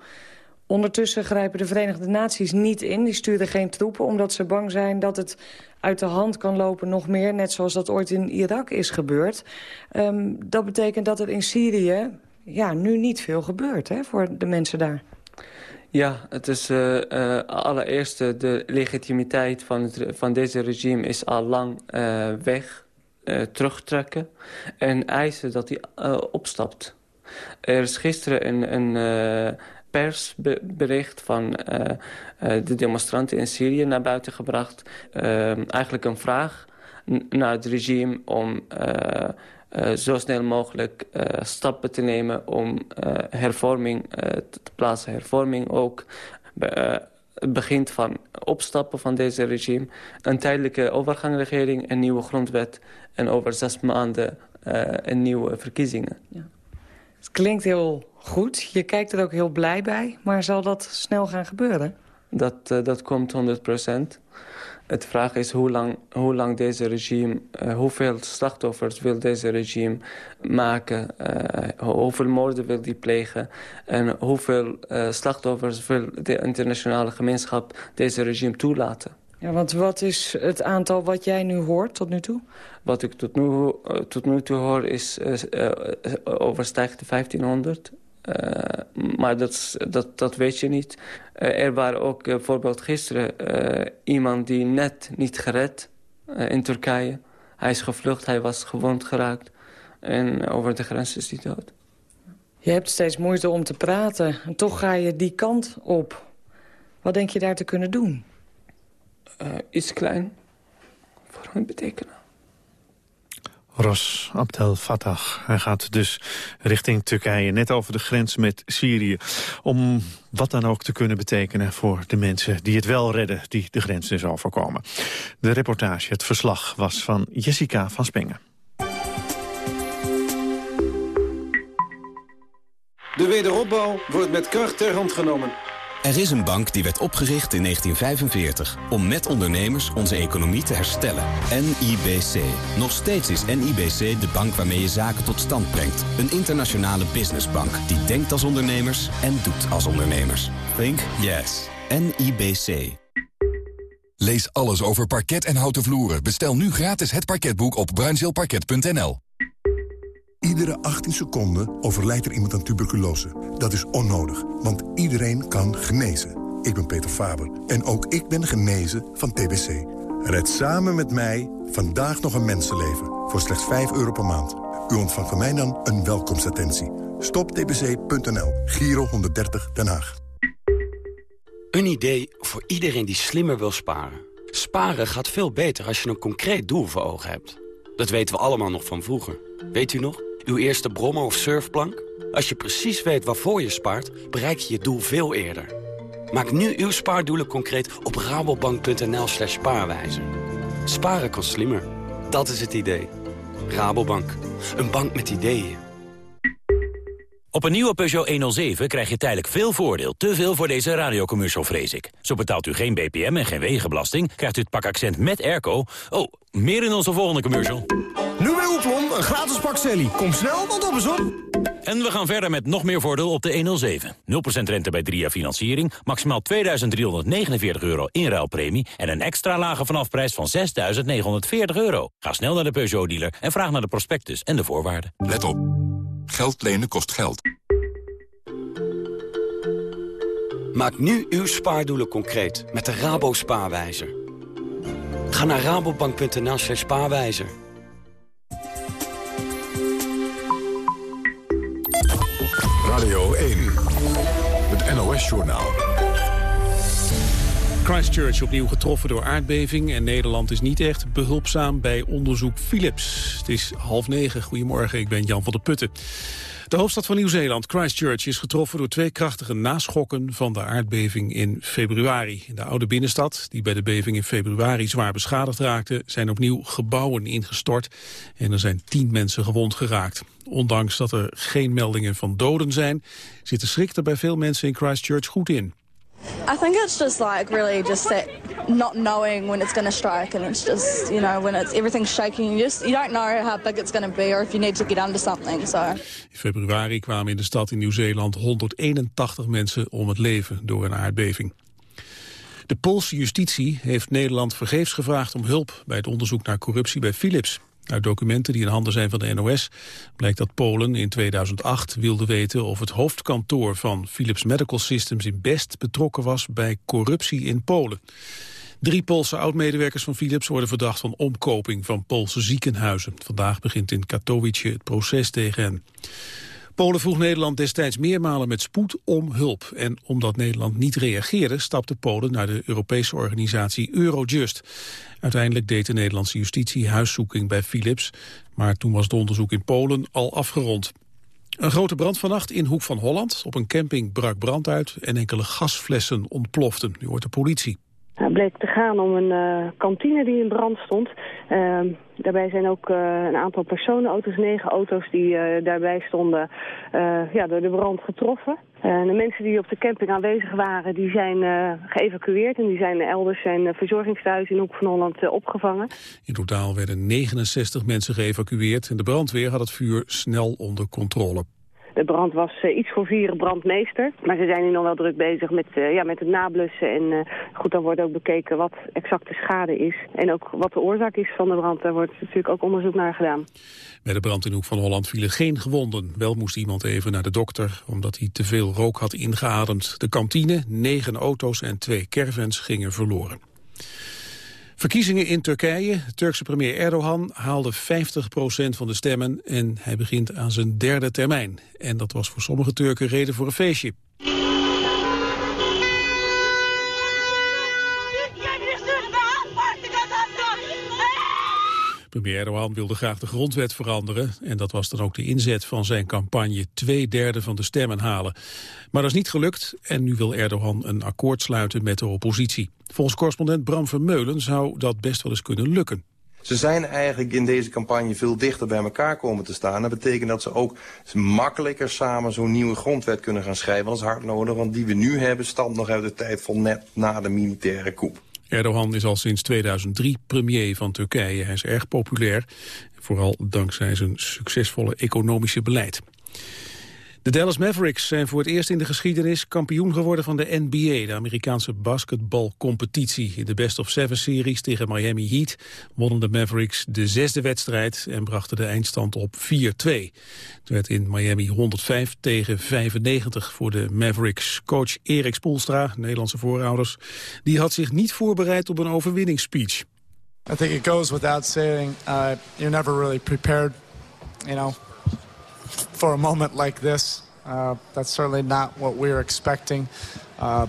Ondertussen grijpen de Verenigde Naties niet in. Die sturen geen troepen omdat ze bang zijn dat het uit de hand kan lopen nog meer. Net zoals dat ooit in Irak is gebeurd. Um, dat betekent dat er in Syrië ja, nu niet veel gebeurt hè, voor de mensen daar. Ja, het is uh, uh, allereerst de legitimiteit van, van deze regime is al lang uh, weg, terugtrekken en eisen dat hij opstapt. Er is gisteren een, een persbericht van de demonstranten in Syrië naar buiten gebracht. eigenlijk een vraag naar het regime om zo snel mogelijk stappen te nemen om hervorming te plaatsen. Hervorming ook het begint van opstappen van deze regime. Een tijdelijke overgangsregering, een nieuwe grondwet... en over zes maanden een nieuwe verkiezingen. Ja. Het klinkt heel goed. Je kijkt er ook heel blij bij. Maar zal dat snel gaan gebeuren? Dat, dat komt 100 procent. Het vraag is hoe lang, hoe lang deze regime, uh, hoeveel slachtoffers wil deze regime maken, uh, hoeveel moorden wil die plegen en hoeveel slachtoffers wil de internationale gemeenschap deze regime toelaten. Ja, want wat is het aantal wat jij nu hoort tot nu toe? Wat ik tot nu, tot nu toe hoor is overstijgt de 1500. Uh, maar dat, dat, dat weet je niet. Uh, er waren ook uh, bijvoorbeeld gisteren iemand die net niet gered in Turkije. Hij is gevlucht, hij was gewond geraakt. En over de grens is hij dood. Je hebt steeds moeite om te praten. En toch ga je die kant op. Wat denk je daar te kunnen doen? Iets klein. Voor hun betekenen. Ros Abdel Fattah. Hij gaat dus richting Turkije, net over de grens met Syrië. Om wat dan ook te kunnen betekenen voor de mensen die het wel redden... die de grens dus overkomen. De reportage, het verslag, was van Jessica van Spengen. De wederopbouw wordt met kracht ter hand genomen. Er is een bank die werd opgericht in 1945 om met ondernemers onze economie te herstellen. NIBC. Nog steeds is NIBC de bank waarmee je zaken tot stand brengt. Een internationale businessbank die denkt als ondernemers en doet als ondernemers. Think yes. NIBC. Lees alles over parket en houten vloeren. Bestel nu gratis het parketboek op bruinzeelparket.nl. Iedere 18 seconden overlijdt er iemand aan tuberculose. Dat is onnodig, want iedereen kan genezen. Ik ben Peter Faber en ook ik ben genezen van TBC. Red samen met mij vandaag nog een mensenleven voor slechts 5 euro per maand. U ontvangt van mij dan een welkomstattentie. Stoptbc.nl, Giro 130 Den Haag. Een idee voor iedereen die slimmer wil sparen. Sparen gaat veel beter als je een concreet doel voor ogen hebt. Dat weten we allemaal nog van vroeger. Weet u nog? Uw eerste brommer of surfplank? Als je precies weet waarvoor je spaart, bereik je je doel veel eerder. Maak nu uw spaardoelen concreet op rabobank.nl slash spaarwijzer. Sparen kan slimmer. Dat is het idee. Rabobank. Een bank met ideeën. Op een nieuwe Peugeot 107 krijg je tijdelijk veel voordeel. Te veel voor deze radiocommercial, vrees ik. Zo betaalt u geen BPM en geen wegenbelasting. Krijgt u het pak accent met airco. Oh, meer in onze volgende commercial. Een gratis pak Sally. Kom snel, want op is op. En we gaan verder met nog meer voordeel op de 107. 0% rente bij 3 jaar financiering, maximaal 2.349 euro inruilpremie... en een extra lage vanafprijs van 6.940 euro. Ga snel naar de Peugeot-dealer en vraag naar de prospectus en de voorwaarden. Let op. Geld lenen kost geld. Maak nu uw spaardoelen concreet met de Rabo Spaarwijzer. Ga naar rabobank.nl slash spaarwijzer. Radio 1, het NOS-journaal. Christchurch opnieuw getroffen door aardbeving... en Nederland is niet echt behulpzaam bij onderzoek Philips. Het is half negen. Goedemorgen, ik ben Jan van der Putten. De hoofdstad van Nieuw-Zeeland, Christchurch, is getroffen door twee krachtige naschokken van de aardbeving in februari. In de oude binnenstad, die bij de beving in februari zwaar beschadigd raakte, zijn opnieuw gebouwen ingestort en er zijn tien mensen gewond geraakt. Ondanks dat er geen meldingen van doden zijn, zit de schrik er bij veel mensen in Christchurch goed in. I think it's just like really just that not knowing when it's going to strike, and it's just you know when it's everything's shaking, you just you don't know how big it's going to be or if you need to get under something. So. In februari kwamen in de stad in Nieuw-Zeeland 181 mensen om het leven door een aardbeving. De Poolse justitie heeft Nederland vergeefs gevraagd om hulp bij het onderzoek naar corruptie bij Philips. Uit documenten die in handen zijn van de NOS blijkt dat Polen in 2008 wilde weten of het hoofdkantoor van Philips Medical Systems in Best betrokken was bij corruptie in Polen. Drie Poolse oud-medewerkers van Philips worden verdacht van omkoping van Poolse ziekenhuizen. Vandaag begint in Katowice het proces tegen hen. Polen vroeg Nederland destijds meermalen met spoed om hulp. En omdat Nederland niet reageerde, stapte Polen naar de Europese organisatie Eurojust. Uiteindelijk deed de Nederlandse justitie huiszoeking bij Philips. Maar toen was het onderzoek in Polen al afgerond. Een grote brand vannacht in Hoek van Holland. Op een camping brak brand uit en enkele gasflessen ontploften. Nu hoort de politie. Het bleek te gaan om een uh, kantine die in brand stond. Uh, daarbij zijn ook uh, een aantal personenauto's, negen auto's die daarbij stonden, ja, door de brand getroffen. de mensen die op de camping aanwezig waren, die zijn geëvacueerd en die zijn elders zijn verzorgingstehuis in Hoek van Holland opgevangen. In totaal werden 69 mensen geëvacueerd en de brandweer had het vuur snel onder controle. De brand was uh, iets voor vieren brandmeester. Maar ze zijn nu nog wel druk bezig met, uh, ja, met het nablussen. En uh, goed, dan wordt ook bekeken wat exact de schade is. En ook wat de oorzaak is van de brand. Daar wordt natuurlijk ook onderzoek naar gedaan. Bij de brand in Hoek van Holland vielen geen gewonden. Wel moest iemand even naar de dokter, omdat hij te veel rook had ingeademd. De kantine, negen auto's en twee caravans gingen verloren. Verkiezingen in Turkije. Turkse premier Erdogan haalde 50% van de stemmen en hij begint aan zijn derde termijn. En dat was voor sommige Turken reden voor een feestje. Premier Erdogan wilde graag de grondwet veranderen en dat was dan ook de inzet van zijn campagne twee derde van de stemmen halen. Maar dat is niet gelukt en nu wil Erdogan een akkoord sluiten met de oppositie. Volgens correspondent Bram Vermeulen zou dat best wel eens kunnen lukken. Ze zijn eigenlijk in deze campagne veel dichter bij elkaar komen te staan. Dat betekent dat ze ook makkelijker samen zo'n nieuwe grondwet kunnen gaan schrijven. Dat is hard nodig, want die we nu hebben stamt nog uit de tijd van net na de militaire coup. Erdogan is al sinds 2003 premier van Turkije. Hij is erg populair, vooral dankzij zijn succesvolle economische beleid. De Dallas Mavericks zijn voor het eerst in de geschiedenis kampioen geworden van de NBA, de Amerikaanse basketbalcompetitie. In de Best of Seven series tegen Miami Heat wonnen de Mavericks de zesde wedstrijd en brachten de eindstand op 4-2. Het werd in Miami 105 tegen 95 voor de Mavericks. Coach Erik Spoelstra, Nederlandse voorouders, die had zich niet voorbereid op een overwinningsspeech. I think it goes without saying, uh, you're never really prepared, you know, for a moment like this. Uh, that's certainly not what we were expecting. Uh,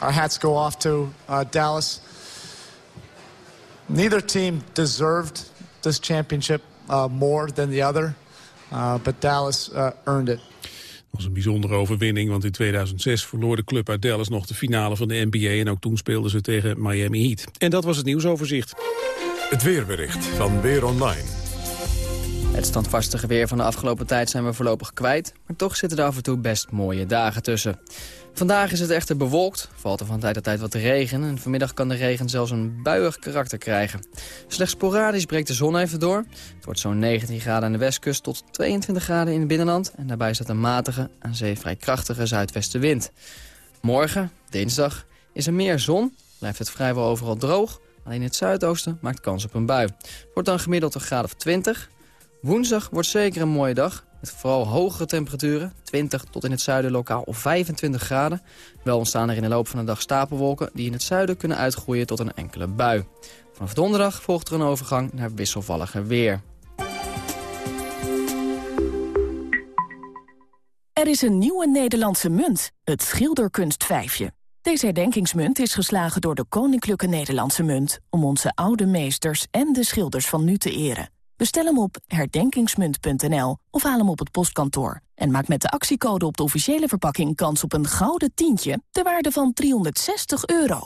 our hats go off to uh, Dallas. Neither team deserved this championship uh, more than the other, uh, but Dallas uh, earned it. Dat was een bijzondere overwinning, want in 2006 verloor de club uit Dallas nog de finale van de NBA. En ook toen speelden ze tegen Miami Heat. En dat was het nieuwsoverzicht. Het weerbericht van Weer Online. Het standvastige weer van de afgelopen tijd zijn we voorlopig kwijt. Maar toch zitten er af en toe best mooie dagen tussen. Vandaag is het echter bewolkt, valt er van tijd tot tijd wat regen... en vanmiddag kan de regen zelfs een buiig karakter krijgen. Slechts sporadisch breekt de zon even door. Het wordt zo'n 19 graden aan de westkust tot 22 graden in het binnenland... en daarbij staat een matige, aan zee vrij krachtige zuidwestenwind. Morgen, dinsdag, is er meer zon, blijft het vrijwel overal droog... alleen het zuidoosten maakt kans op een bui. Het wordt dan gemiddeld een graad of 20... Woensdag wordt zeker een mooie dag. Met vooral hogere temperaturen, 20 tot in het zuiden lokaal of 25 graden. Wel ontstaan er in de loop van de dag stapelwolken die in het zuiden kunnen uitgroeien tot een enkele bui. Vanaf donderdag volgt er een overgang naar wisselvalliger weer. Er is een nieuwe Nederlandse munt, het schilderkunstvijfje. Deze herdenkingsmunt is geslagen door de Koninklijke Nederlandse Munt... om onze oude meesters en de schilders van nu te eren. Bestel hem op herdenkingsmunt.nl of haal hem op het postkantoor. En maak met de actiecode op de officiële verpakking kans op een gouden tientje... ter waarde van 360 euro.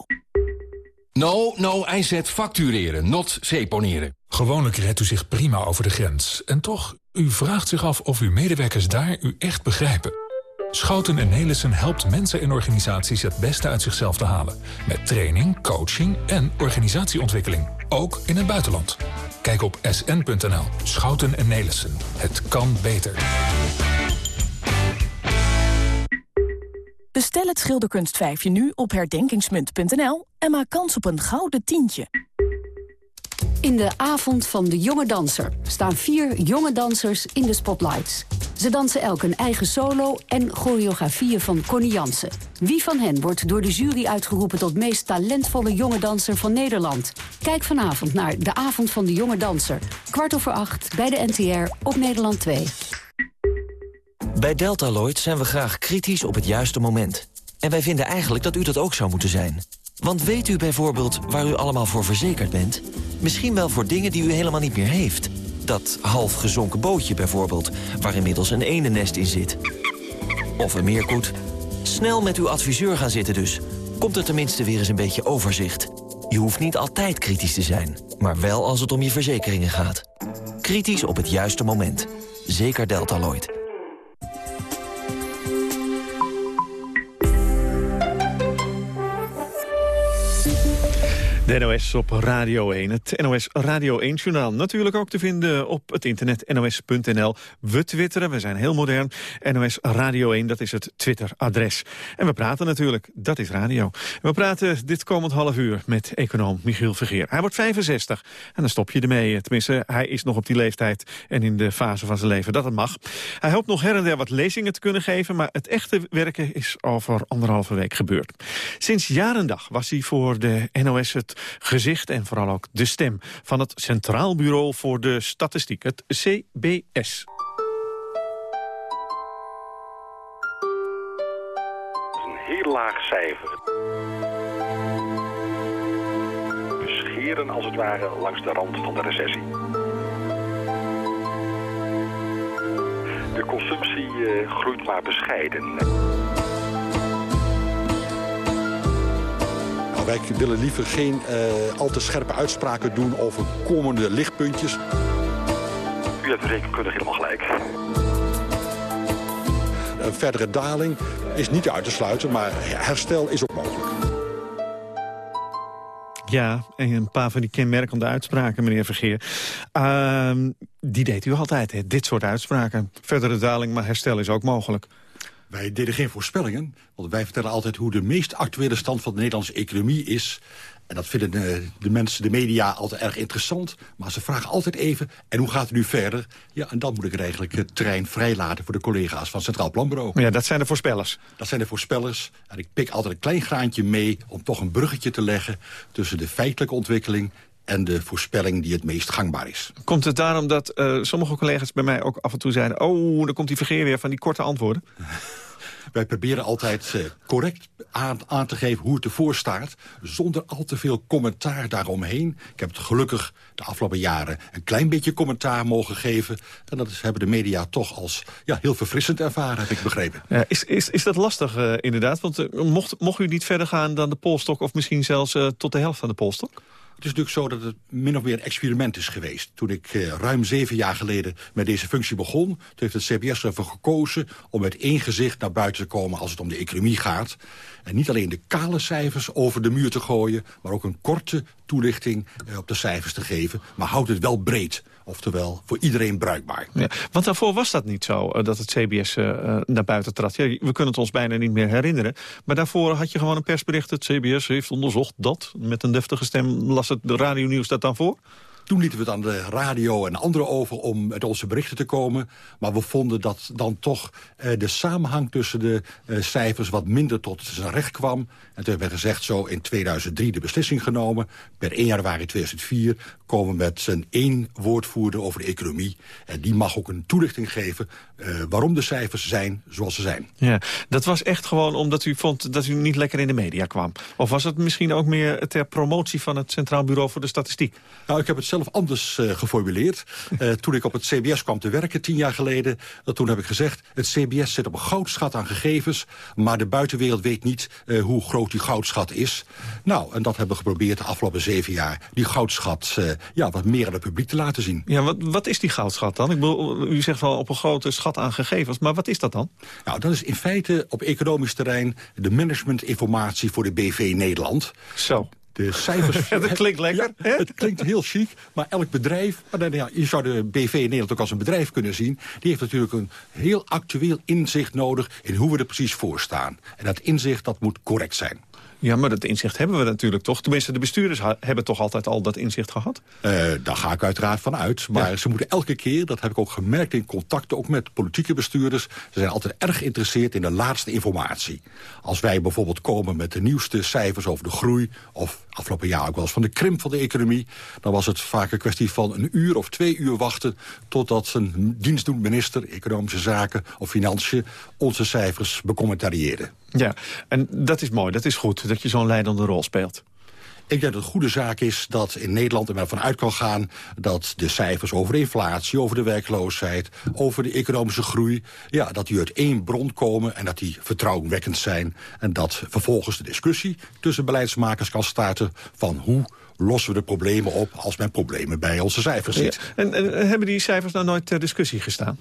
No, no, IZ factureren, not seponeren. Gewoonlijk redt u zich prima over de grens. En toch, u vraagt zich af of uw medewerkers daar u echt begrijpen. Schouten en Nelissen helpt mensen en organisaties het beste uit zichzelf te halen. Met training, coaching en organisatieontwikkeling. Ook in het buitenland. Kijk op sn.nl. Schouten en Nelissen. Het kan beter. Bestel het schilderkunstvijfje nu op herdenkingsmunt.nl en maak kans op een gouden tientje. In de avond van de jonge danser staan vier jonge dansers in de spotlights. Ze dansen elk een eigen solo en choreografieën van Connie Jansen. Wie van hen wordt door de jury uitgeroepen tot meest talentvolle jonge danser van Nederland? Kijk vanavond naar De Avond van de Jonge Danser. Kwart over acht bij de NTR op Nederland 2. Bij Deltaloid zijn we graag kritisch op het juiste moment. En wij vinden eigenlijk dat u dat ook zou moeten zijn. Want weet u bijvoorbeeld waar u allemaal voor verzekerd bent? Misschien wel voor dingen die u helemaal niet meer heeft. Dat half gezonken bootje bijvoorbeeld, waar inmiddels een enennest in zit. Of een meerkoet. Snel met uw adviseur gaan zitten dus. Komt er tenminste weer eens een beetje overzicht. Je hoeft niet altijd kritisch te zijn, maar wel als het om je verzekeringen gaat. Kritisch op het juiste moment. Zeker Deltaloid. De NOS op Radio 1. Het NOS Radio 1-journaal. Natuurlijk ook te vinden op het internet nos.nl. We twitteren, we zijn heel modern. NOS Radio 1, dat is het Twitter-adres. En we praten natuurlijk, dat is radio. We praten dit komend half uur met econoom Michiel Vergeer. Hij wordt 65 en dan stop je ermee. Tenminste, hij is nog op die leeftijd en in de fase van zijn leven dat het mag. Hij hoopt nog her en der wat lezingen te kunnen geven... maar het echte werken is over anderhalve week gebeurd. Sinds jarendag was hij voor de NOS het gezicht en vooral ook de stem van het Centraal Bureau voor de Statistiek, het CBS. een heel laag cijfer. We scheren als het ware langs de rand van de recessie. De consumptie uh, groeit maar bescheiden. Nou, wij willen liever geen uh, al te scherpe uitspraken doen over komende lichtpuntjes. U hebt rekenkundig helemaal gelijk. Een verdere daling is niet uit te sluiten, maar herstel is ook mogelijk. Ja, en een paar van die kenmerkende uitspraken, meneer Vergeer. Uh, die deed u altijd, hè? dit soort uitspraken. Verdere daling, maar herstel is ook mogelijk. Wij deden geen voorspellingen, want wij vertellen altijd hoe de meest actuele stand van de Nederlandse economie is. En dat vinden de, de, mensen, de media, altijd erg interessant. Maar ze vragen altijd even, en hoe gaat het nu verder? Ja, en dan moet ik er eigenlijk het terrein vrijlaten voor de collega's van Centraal Planbureau. Ja, dat zijn de voorspellers. Dat zijn de voorspellers. En ik pik altijd een klein graantje mee om toch een bruggetje te leggen... tussen de feitelijke ontwikkeling en de voorspelling die het meest gangbaar is. Komt het daarom dat uh, sommige collega's bij mij ook af en toe zeiden... oh, dan komt die vergeer weer van die korte antwoorden? Wij proberen altijd uh, correct aan, te geven hoe het ervoor staat... zonder al te veel commentaar daaromheen. Ik heb het gelukkig de afgelopen jaren een klein beetje commentaar mogen geven. En dat is, hebben de media toch als ja, heel verfrissend ervaren, heb ik begrepen. Ja, is, is, is dat lastig uh, inderdaad? Want uh, mocht, mocht u niet verder gaan dan de polstok... of misschien zelfs tot de helft van de polstok? Het is natuurlijk zo dat het min of meer een experiment is geweest. Toen ik eh, ruim zeven jaar geleden met deze functie begon... toen heeft het CBS ervoor gekozen om met één gezicht naar buiten te komen... als het om de economie gaat. En niet alleen de kale cijfers over de muur te gooien... maar ook een korte toelichting eh, op de cijfers te geven. Maar houd het wel breed. Oftewel, voor iedereen bruikbaar. Ja, want daarvoor was dat niet zo, uh, dat het CBS uh, naar buiten trad. We kunnen het ons bijna niet meer herinneren. Maar daarvoor had je gewoon een persbericht. Het CBS heeft onderzocht dat. Met een deftige stem las het de radionieuws dat dan voor? Toen lieten we het aan de radio en anderen over om met onze berichten te komen. Maar we vonden dat dan toch eh, de samenhang tussen de eh, cijfers wat minder tot zijn recht kwam. En toen hebben we gezegd zo in 2003 de beslissing genomen. Per 1 januari 2004 komen we met een één woordvoerder over de economie. En die mag ook een toelichting geven uh, waarom de cijfers zijn zoals ze zijn. Ja, dat was echt gewoon omdat u vond dat u niet lekker in de media kwam? Of was het misschien ook meer ter promotie van het Centraal Bureau voor de Statistiek? Nou, ik heb het zelf anders uh, geformuleerd. Uh, toen ik op het CBS kwam te werken, tien jaar geleden... Toen heb ik gezegd, het CBS zit op een goudschat aan gegevens... maar de buitenwereld weet niet hoe groot die goudschat is. Nou, en dat hebben we geprobeerd de afgelopen zeven jaar... die goudschat ja, wat meer aan het publiek te laten zien. Ja, wat, wat is die goudschat dan? Ik bedoel, u zegt wel op een grote schat aan gegevens, maar wat is dat dan? Nou, dat is in feite op economisch terrein... de managementinformatie voor de BV Nederland. Zo. De cijfers... dat klinkt lekker. Ja, het klinkt heel chic, maar elk bedrijf... Maar dan, ja, je zou de BV in Nederland ook als een bedrijf kunnen zien... die heeft natuurlijk een heel actueel inzicht nodig... in hoe we er precies voor staan. En dat inzicht dat moet correct zijn. Ja, maar dat inzicht hebben we natuurlijk toch. Tenminste, de bestuurders hebben toch altijd al dat inzicht gehad? Uh, daar ga ik uiteraard van uit. Maar ze moeten elke keer, dat heb ik ook gemerkt in contacten... ook met politieke bestuurders... ze zijn altijd erg geïnteresseerd in de laatste informatie. Als wij bijvoorbeeld komen met de nieuwste cijfers over de groei... of afgelopen jaar ook wel eens van de krimp van de economie... dan was het vaak een kwestie van een uur of twee uur wachten... totdat een dienstdoend minister, Economische Zaken of Financiën... onze cijfers becommentarieerde. Ja, en dat is mooi, dat is goed, dat je zo'n leidende rol speelt. Ik denk dat het een goede zaak is dat in Nederland er ervan uit kan gaan... dat de cijfers over de inflatie, over de werkloosheid, over de economische groei... Ja, dat die uit één bron komen en dat die vertrouwenwekkend zijn. En dat vervolgens de discussie tussen beleidsmakers kan starten van hoe lossen we de problemen op als men problemen bij onze cijfers ziet. En, en, hebben die cijfers nou nooit ter discussie gestaan?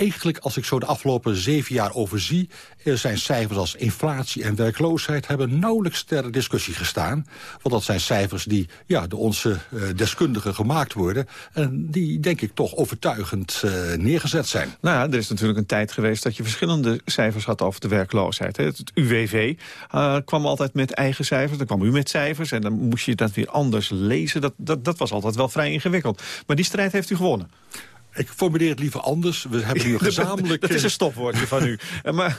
Eigenlijk, als ik zo de afgelopen zeven jaar overzie... er zijn cijfers als inflatie en werkloosheid... hebben nauwelijks ter discussie gestaan. Want dat zijn cijfers die ja, door onze uh, deskundigen gemaakt worden... en die, denk ik, toch overtuigend uh, neergezet zijn. Nou er is natuurlijk een tijd geweest dat je verschillende cijfers had over de werkloosheid. Hè. Het UWV eh, kwam altijd met eigen cijfers, dan kwam u met cijfers... en dan moest je dat weer anders lezen. Dat, dat, dat was altijd wel vrij ingewikkeld. Maar die strijd heeft u gewonnen. Ik formuleer het liever anders. We hebben nu een gezamenlijk... Dat is een stopwoordje van u. maar...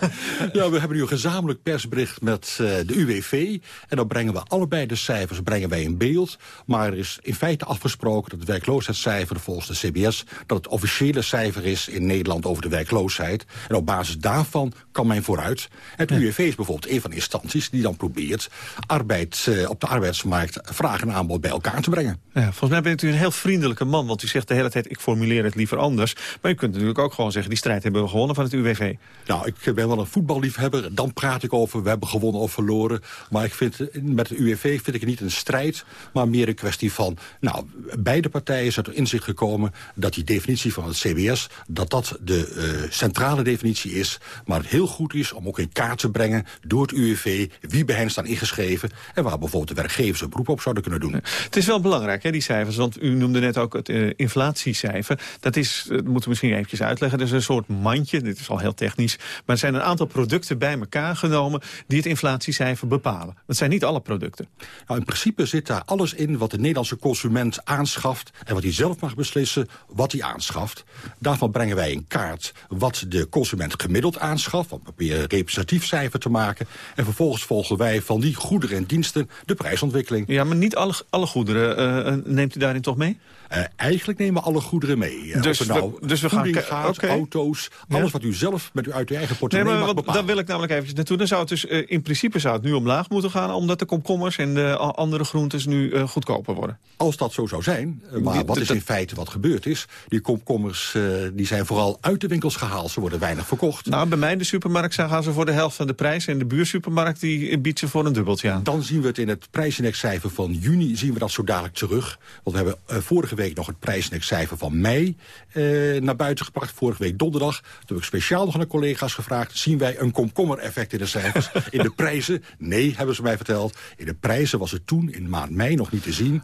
ja, we hebben nu een gezamenlijk persbericht met uh, de UWV. En dan brengen we allebei de cijfers brengen wij in beeld. Maar er is in feite afgesproken dat het werkloosheidscijfer volgens de CBS... dat het officiële cijfer is in Nederland over de werkloosheid. En op basis daarvan kan men vooruit. Het ja. UWV is bijvoorbeeld een van de instanties die dan probeert... arbeid uh, op de arbeidsmarkt vraag en aanbod bij elkaar te brengen. Ja, volgens mij bent u een heel vriendelijke man. Want u zegt de hele tijd, ik formuleer het liever anders. Maar je kunt natuurlijk ook gewoon zeggen... die strijd hebben we gewonnen van het UWV. Nou, ik ben wel een voetballiefhebber. Dan praat ik over, we hebben gewonnen of verloren. Maar ik vind, met het UWV vind ik het niet een strijd... maar meer een kwestie van... nou, beide partijen zijn er inzicht gekomen... dat die definitie van het CBS... dat dat de uh, centrale definitie is. Maar het heel goed is om ook in kaart te brengen... door het UWV wie bij hen staan ingeschreven... en waar bijvoorbeeld de werkgevers een beroep op zouden kunnen doen. Het is wel belangrijk, hè, die cijfers. Want u noemde net ook het uh, inflatiecijfer. Dat is, dat moeten we misschien eventjes uitleggen, dat is een soort mandje, dit is al heel technisch, maar er zijn een aantal producten bij elkaar genomen die het inflatiecijfer bepalen. Dat zijn niet alle producten. Nou, in principe zit daar alles in wat de Nederlandse consument aanschaft en wat hij zelf mag beslissen wat hij aanschaft. Daarvan brengen wij in kaart wat de consument gemiddeld aanschaft, proberen een representatief cijfer te maken. En vervolgens volgen wij van die goederen en diensten de prijsontwikkeling. Ja, maar niet alle, alle goederen uh, neemt u daarin toch mee? Uh, eigenlijk nemen alle goederen mee. Dus, nou, we, dus we gaan gaat, okay. auto's, alles wat u zelf met u uit uw eigen portemonnee nee, maar, mag Dan wil ik namelijk eventjes naartoe. Dan zou het dus, uh, in principe zou het nu omlaag moeten gaan... omdat de komkommers en de andere groentes nu goedkoper worden. Als dat zo zou zijn, maar wat is in feite wat gebeurd is... die komkommers die zijn vooral uit de winkels gehaald. Ze worden weinig verkocht. Nou, bij mij in de supermarkt gaan ze voor de helft van de prijs... en de buursupermarkt die biedt ze voor een dubbeltje aan. Dan zien we het in het prijsindexcijfer van juni... zien we dat zo dadelijk terug. Want we hebben vorige week nog het prijsindexcijfer van mei uh, naar buiten gebracht. Vorige week donderdag. Toen heb ik speciaal nog aan de collega's gevraagd... zien wij een komkommer-effect in de cijfers? in de prijzen? Nee, hebben ze mij verteld. In de prijzen was het toen in maand mei nog niet te zien.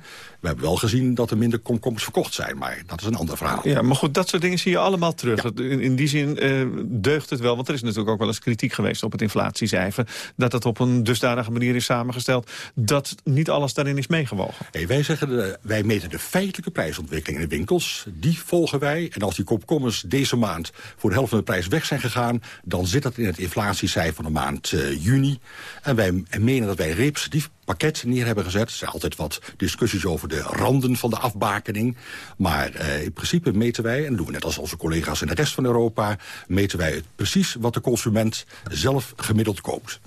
We hebben wel gezien dat er minder komkommers verkocht zijn. Maar dat is een ander verhaal. Ja, maar goed, dat soort dingen zie je allemaal terug. In, in, die zin uh, deugt het wel. Want er is natuurlijk ook wel eens kritiek geweest op het inflatiecijfer. Dat het op een dusdanige manier is samengesteld... dat niet alles daarin is meegewogen. Hey, wij zeggen, de, wij meten de feitelijke prijsontwikkeling in de winkels. Die volgen wij. En als die komkommers deze maand voor de helft van de prijs weg zijn gegaan... dan zit dat in het inflatiecijfer van de maand uh, juni. En wij menen dat wij representatief pakket neer hebben gezet. Er zijn altijd wat discussies over de randen van de afbakening. Maar uh, in principe meten wij, en doen we net als onze collega's in de rest van Europa... meten wij het precies wat de consument zelf gemiddeld koopt.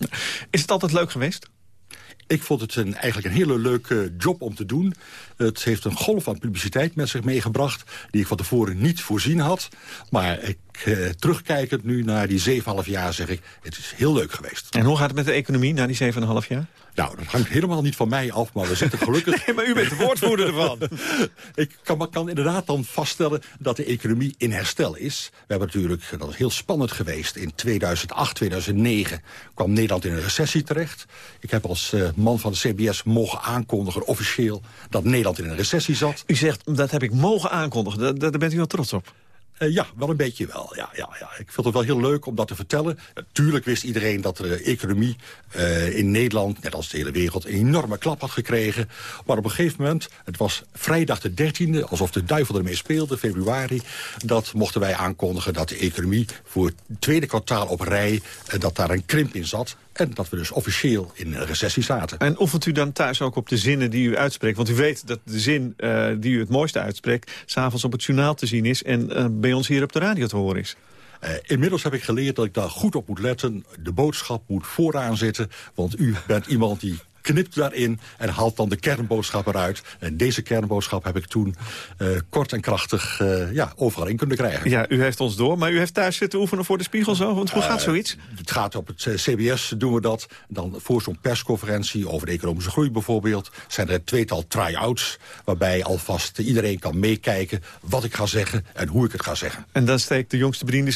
Is het altijd leuk geweest? Ik vond het een, eigenlijk een hele leuke job om te doen. Het heeft een golf van publiciteit met zich meegebracht... die ik van tevoren niet voorzien had. Maar ik, eh, terugkijkend nu naar die 7,5 jaar zeg ik... het is heel leuk geweest. En hoe gaat het met de economie na die 7,5 jaar? Nou, dat hangt helemaal niet van mij af, maar we zitten gelukkig... nee, maar u bent de woordvoerder ervan. ik kan, kan, inderdaad dan vaststellen dat de economie in herstel is. We hebben natuurlijk, dat is heel spannend geweest... in 2008, 2009 kwam Nederland in een recessie terecht. Ik heb als uh, man van de CBS mogen aankondigen, officieel... dat Nederland in een recessie zat. U zegt, dat heb ik mogen aankondigen. Daar, daar bent u wel trots op. Uh, ja, wel een beetje wel. Ja, ja, ja. Ik vond het wel heel leuk om dat te vertellen. Natuurlijk wist iedereen dat de economie uh, in Nederland, net als de hele wereld, een enorme klap had gekregen. Maar op een gegeven moment, het was vrijdag de 13e, alsof de duivel ermee speelde, februari, dat mochten wij aankondigen dat de economie voor het tweede kwartaal op rij, uh, dat daar een krimp in zat. En dat we dus officieel in een recessie zaten. En oefent u dan thuis ook op de zinnen die u uitspreekt? Want u weet dat de zin uh, die u het mooiste uitspreekt... s'avonds op het journaal te zien is en uh, bij ons hier op de radio te horen is. Uh, inmiddels heb ik geleerd dat ik daar goed op moet letten. De boodschap moet vooraan zitten. Want u bent iemand die knipt daarin en haalt dan de kernboodschap eruit. En deze kernboodschap heb ik toen uh, kort en krachtig uh, ja, overal in kunnen krijgen. Ja, u heeft ons door, maar u heeft thuis zitten oefenen voor de spiegel zo? Want hoe uh, gaat zoiets? Het gaat op het CBS, doen we dat. Dan voor zo'n persconferentie over de economische groei bijvoorbeeld... zijn er een tweetal try-outs waarbij alvast iedereen kan meekijken... wat ik ga zeggen en hoe ik het ga zeggen. En dan steekt de jongste bediende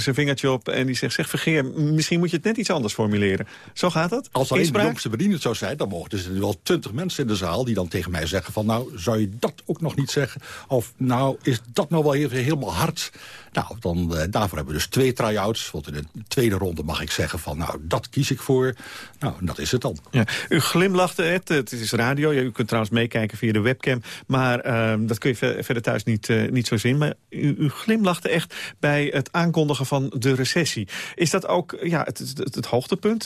zijn vingertje op en die zegt... zeg Vergeer, misschien moet je het net iets anders formuleren. Zo gaat dat? Als alleen de jongste bediende zou zijn, dan mogen er wel twintig mensen in de zaal... die dan tegen mij zeggen van, nou, zou je dat ook nog niet zeggen? Of, nou, is dat nou wel even helemaal hard? Nou, dan, uh, daarvoor hebben we dus twee try-outs. Want in de tweede ronde mag ik zeggen van, nou, dat kies ik voor. Nou, dat is het dan. Ja, u glimlachte, het, het is radio. Ja, u kunt trouwens meekijken via de webcam. Maar uh, dat kun je verder thuis niet, uh, niet zo zien. Maar u, u, glimlachte echt bij het aankondigen van de recessie. Is dat ook ja, het, het, het hoogtepunt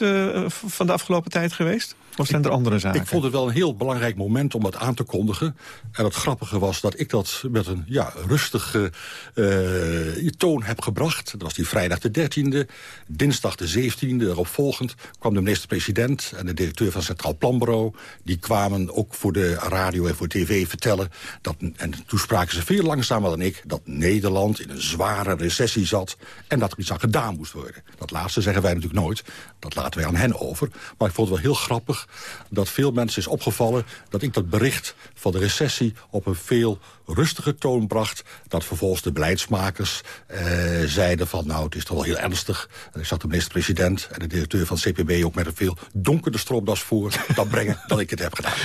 van de afgelopen tijd geweest? Of zijn er andere zaken? Ik vond het wel een heel belangrijk moment om dat aan te kondigen. En het grappige was dat ik dat met een ja, rustige uh, toon heb gebracht. Dat was die vrijdag de 13e. Dinsdag de 17e, erop volgend, kwam de minister-president... en de directeur van het Centraal Planbureau. Die kwamen ook voor de radio en voor tv vertellen... Dat, en toen spraken ze veel langzamer dan ik... dat Nederland in een zware recessie zat... en dat er iets aan gedaan moest worden. Dat laatste zeggen wij natuurlijk nooit. Dat laten wij aan hen over. Maar ik vond het wel heel grappig dat veel mensen is opgevallen... dat ik dat bericht van de recessie op een veel rustige toon bracht... dat vervolgens de beleidsmakers eh, zeiden van... nou, het is toch wel heel ernstig. En ik zat de minister-president en de directeur van CPB... ook met een veel donkerder stropdas voor dat brengen dan ik het heb gedaan.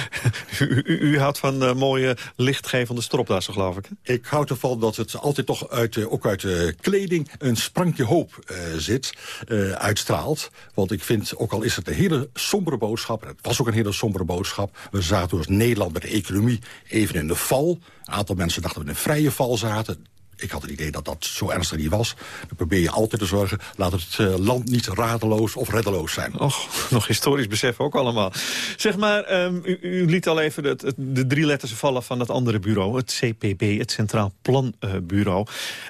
U, u, u houdt van uh, mooie lichtgevende stropdassen, geloof ik? Hè? Ik houd ervan dat het altijd toch uit, uh, ook uit de kleding... een sprankje hoop zit, uitstraalt. Want ik vind, ook al is het een hele sombere boodschap... en het was ook een hele sombere boodschap... we zaten als Nederland met de economie even in de val... Een aantal mensen dachten dat we in een vrije val zaten. Ik had het idee dat dat zo ernstig niet was. Dan probeer je altijd te zorgen, laat het uh, land niet radeloos of reddeloos zijn. Och, nog historisch besef ook allemaal. Zeg maar, um, u, u, liet al even het, de drie letters vallen van het andere bureau. Het CPB, het Centraal Planbureau.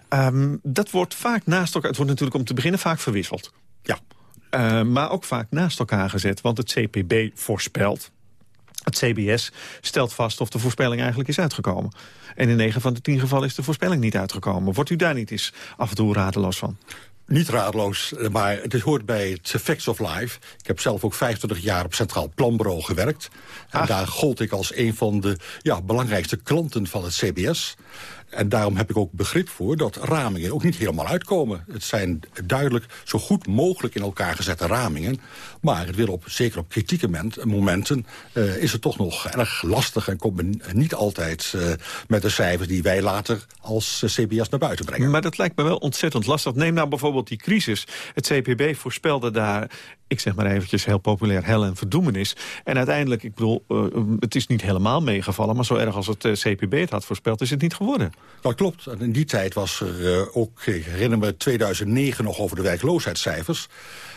Uh, um, dat wordt vaak naast elkaar, het wordt natuurlijk om te beginnen vaak verwisseld. Ja. Uh, maar ook vaak naast elkaar gezet, want het CPB voorspelt het CBS stelt vast of de voorspelling eigenlijk is uitgekomen. En in 9 van de 10 gevallen is de voorspelling niet uitgekomen. Wordt u daar niet eens af en toe radeloos van? Niet raadloos, maar het hoort bij het Effects of Life. Ik heb zelf ook 25 jaar op Centraal Planbureau gewerkt. En Ach. daar gold ik als een van de ja, belangrijkste klanten van het CBS. En daarom heb ik ook begrip voor dat ramingen ook niet helemaal uitkomen. Het zijn duidelijk zo goed mogelijk in elkaar gezette ramingen. Maar het wil op, zeker op kritieke momenten uh, is het toch nog erg lastig... en komt men niet altijd uh, met de cijfers die wij later als uh, CBS naar buiten brengen. Maar dat lijkt me wel ontzettend lastig. Neem nou bijvoorbeeld die crisis. Het CPB voorspelde daar ik zeg maar eventjes heel populair, hel en verdoemenis. En uiteindelijk, ik bedoel, uh, het is niet helemaal meegevallen... maar zo erg als het uh, CPB het had voorspeld, is het niet geworden. Dat klopt. In die tijd was er ook, ik herinner me 2009 nog over de werkloosheidscijfers.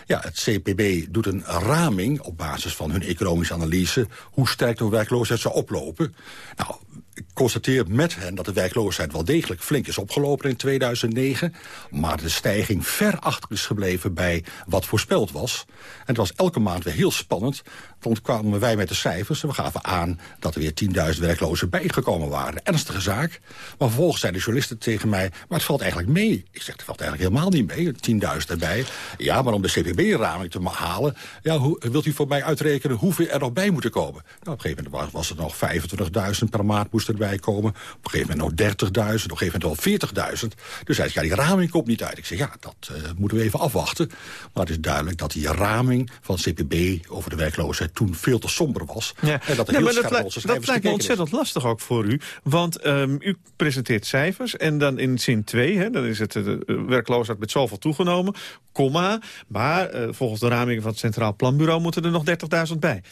Ja, het CPB doet een raming op basis van hun economische analyse... hoe sterk de werkloosheid zou oplopen. Nou, ik constateer met hen dat de werkloosheid wel degelijk flink is opgelopen in 2009. Maar de stijging ver achter is gebleven bij wat voorspeld was. En het was elke maand weer heel spannend. Dan kwamen wij met de cijfers en we gaven aan dat er weer 10.000 werklozen bijgekomen waren. Ernstige zaak. Maar vervolgens zeiden de journalisten tegen mij, maar het valt eigenlijk mee. Ik zeg, het valt eigenlijk helemaal niet mee, 10.000 erbij. Ja, maar om de CPB-raming te halen, ja, hoe, wilt u voor mij uitrekenen hoeveel er nog bij moeten komen? Nou, op een gegeven moment was, het nog 25.000 per maand moest erbij komen. Op een gegeven moment nog 30.000, op een gegeven moment wel 40.000. Dus hij zei, ja, die raming komt niet uit. Ik zeg, ja, dat uh, moeten we even afwachten. Maar het is duidelijk dat die raming van CPB over de werkloosheid toen veel te somber was. Ja. En dat, ja, maar dat, dat lijkt me ontzettend is. lastig ook voor u. Want um, u presenteert cijfers en dan in zin 2, hè, dan is het de werkloosheid met zoveel toegenomen, komma. Maar uh, volgens de raming van het Centraal Planbureau moeten er nog 30.000 bij.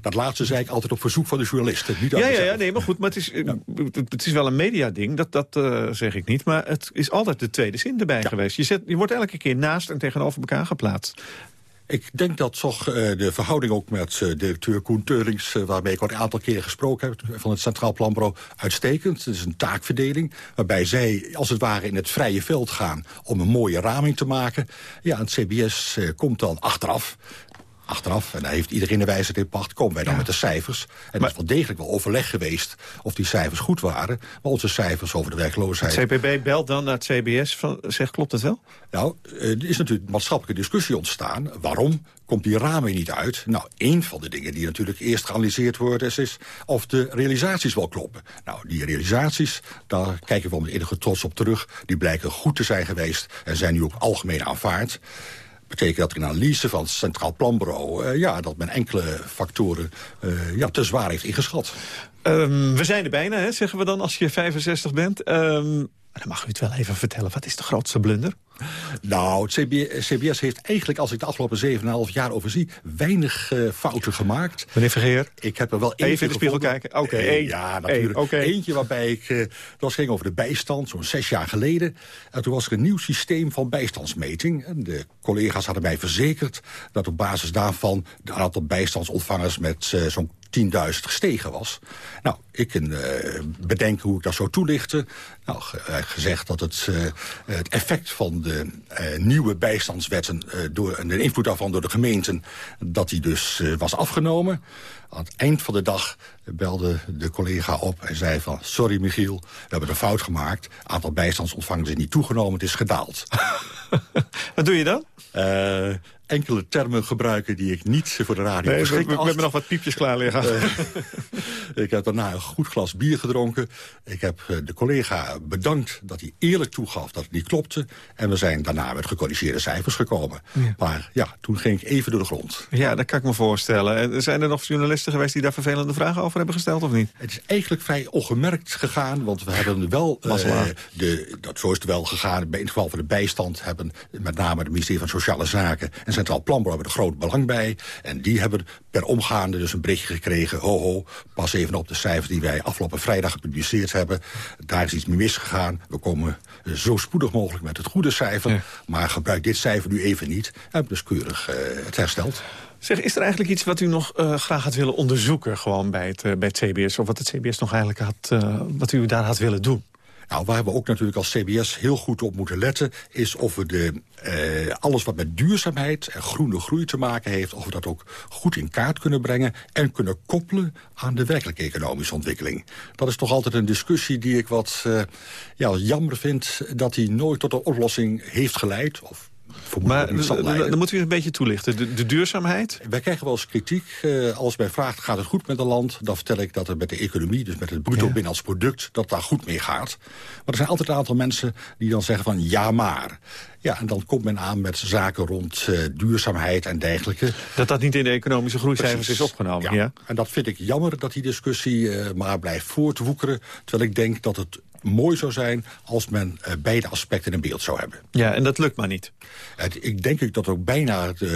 Dat laatste zei ik altijd op verzoek van de journalisten. Niet ja, ja, ja, nee, maar goed, maar het is, ja. het is wel een mediading, dat, dat uh, zeg ik niet. Maar het is altijd de tweede zin erbij ja. geweest. Je, zet, je wordt elke keer naast en tegenover elkaar geplaatst. Ik denk dat toch uh, de verhouding ook met uh, directeur Koen. Uh, waarmee ik al een aantal keren gesproken heb van het Centraal Planbureau... uitstekend. Het is een taakverdeling waarbij zij als het ware in het vrije veld gaan... om een mooie raming te maken. Ja, het CBS komt dan achteraf achteraf, en daar heeft iedereen de wijze in pacht... komen wij dan ja. met de cijfers. En er is wel degelijk wel overleg geweest of die cijfers goed waren. Maar onze cijfers over de werkloosheid... Het CPB belt dan naar het CBS, van, zegt klopt het wel? Nou, er is natuurlijk een maatschappelijke discussie ontstaan. Waarom komt die raming niet uit? Nou, één van de dingen die natuurlijk eerst geanalyseerd worden... is, is of de realisaties wel kloppen. Nou, die realisaties, daar kijken we met enige trots op terug. Die blijken goed te zijn geweest en zijn nu ook algemeen aanvaard betekent dat in analyse van het Centraal Planbureau... Uh, ja, dat men enkele factoren uh, ja, te zwaar heeft ingeschat. Um, we zijn er bijna, hè, zeggen we dan, als je 65 bent. Um, dan mag u het wel even vertellen. Wat is de grootste blunder? Nou, het CBS, CBS heeft eigenlijk, als ik de afgelopen 7,5 jaar overzie... weinig uh, fouten gemaakt. Meneer Vergeer? Ik heb er wel Even in de spiegel kijken. Oké, okay, Ja, natuurlijk. Okay. Eentje waarbij ik... Uh, dat ging over de bijstand, zo'n zes jaar geleden. En toen was er een nieuw systeem van bijstandsmeting. En de collega's hadden mij verzekerd... dat op basis daarvan de aantal bijstandsontvangers... met uh, zo'n 10.000 gestegen was. Nou, ik uh, bedenk hoe ik dat zou toelichten. Nou, gezegd dat het, uh, het effect van de uh, nieuwe bijstandswetten... door, en de invloed daarvan door de gemeenten... dat die dus was afgenomen. Aan het eind van de dag belde de collega op en zei van... sorry Michiel, we hebben een fout gemaakt. Het aantal bijstandsontvangers is niet toegenomen, het is gedaald. Wat doe je dan? Enkele termen gebruiken die ik niet voor de radio nee, we, we, we, hebben nog wat piepjes klaar liggen. Uh, ik heb daarna een goed glas bier gedronken. Ik heb de collega bedankt dat hij eerlijk toegaf dat het niet klopte. En we zijn daarna met gecorrigeerde cijfers gekomen. Ja. Maar ja, toen ging ik even door de grond. Ja, dat kan ik me voorstellen. Zijn er nog journalisten geweest die daar vervelende vragen over hebben gesteld of niet? Het is eigenlijk vrij ongemerkt gegaan, want we hebben wel... Uh, de, dat, zo is het wel gegaan, in het geval van de bijstand... hebben met name het ministerie van Sociale Zaken... en Centraal Planbureau hebben er groot belang bij. En die hebben per omgaande dus een berichtje gekregen... ho ho, pas even op de cijfers die wij afgelopen vrijdag gepubliceerd hebben. Daar is iets mee misgegaan. We komen zo spoedig mogelijk met het goede cijfer. Ja. Maar gebruik dit cijfer nu even niet. En dus keurig uh, het hersteld. Zeg, is er eigenlijk iets wat u nog uh, graag had willen onderzoeken... gewoon bij het, uh, bij het CBS? Of wat het CBS nog eigenlijk had... Wat u daar had willen doen? Nou, waar we ook natuurlijk als CBS heel goed op moeten letten... is of we de, eh, alles wat met duurzaamheid en groene groei te maken heeft... of we dat ook goed in kaart kunnen brengen... en kunnen koppelen aan de werkelijke economische ontwikkeling. Dat is toch altijd een discussie die ik wat uh, ja, jammer vind... dat die nooit tot een oplossing heeft geleid... of maar dan moet u een beetje toelichten. De, de, duurzaamheid? Wij krijgen wel eens kritiek. Uh, als mij vraagt, gaat het goed met een land? Dan vertel ik dat het met de economie, dus met het bruto ja. binnenlands product... dat daar goed mee gaat. Maar er zijn altijd een aantal mensen die dan zeggen van ja maar. Ja, en dan komt men aan met zaken rond uh, duurzaamheid en dergelijke. Dat dat niet in de economische groeicijfers Precies. is opgenomen. Ja. ja. En dat vind ik jammer dat die discussie uh, maar blijft voortwoekeren. Terwijl ik denk dat het mooi zou zijn als men uh, beide aspecten in beeld zou hebben. Ja, en dat lukt maar niet. Het, ik denk dat ook bijna het, uh,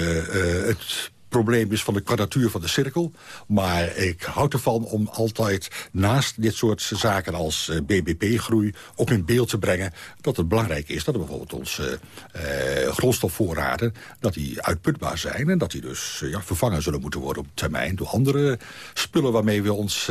het probleem is van de kwadratuur van de cirkel. Maar ik houd ervan om altijd naast dit soort zaken als uh, BBP-groei... ook in beeld te brengen dat het belangrijk is dat bijvoorbeeld onze grondstofvoorraden... dat die uitputbaar zijn en dat die dus ja, vervangen zullen moeten worden op termijn... door andere spullen waarmee we ons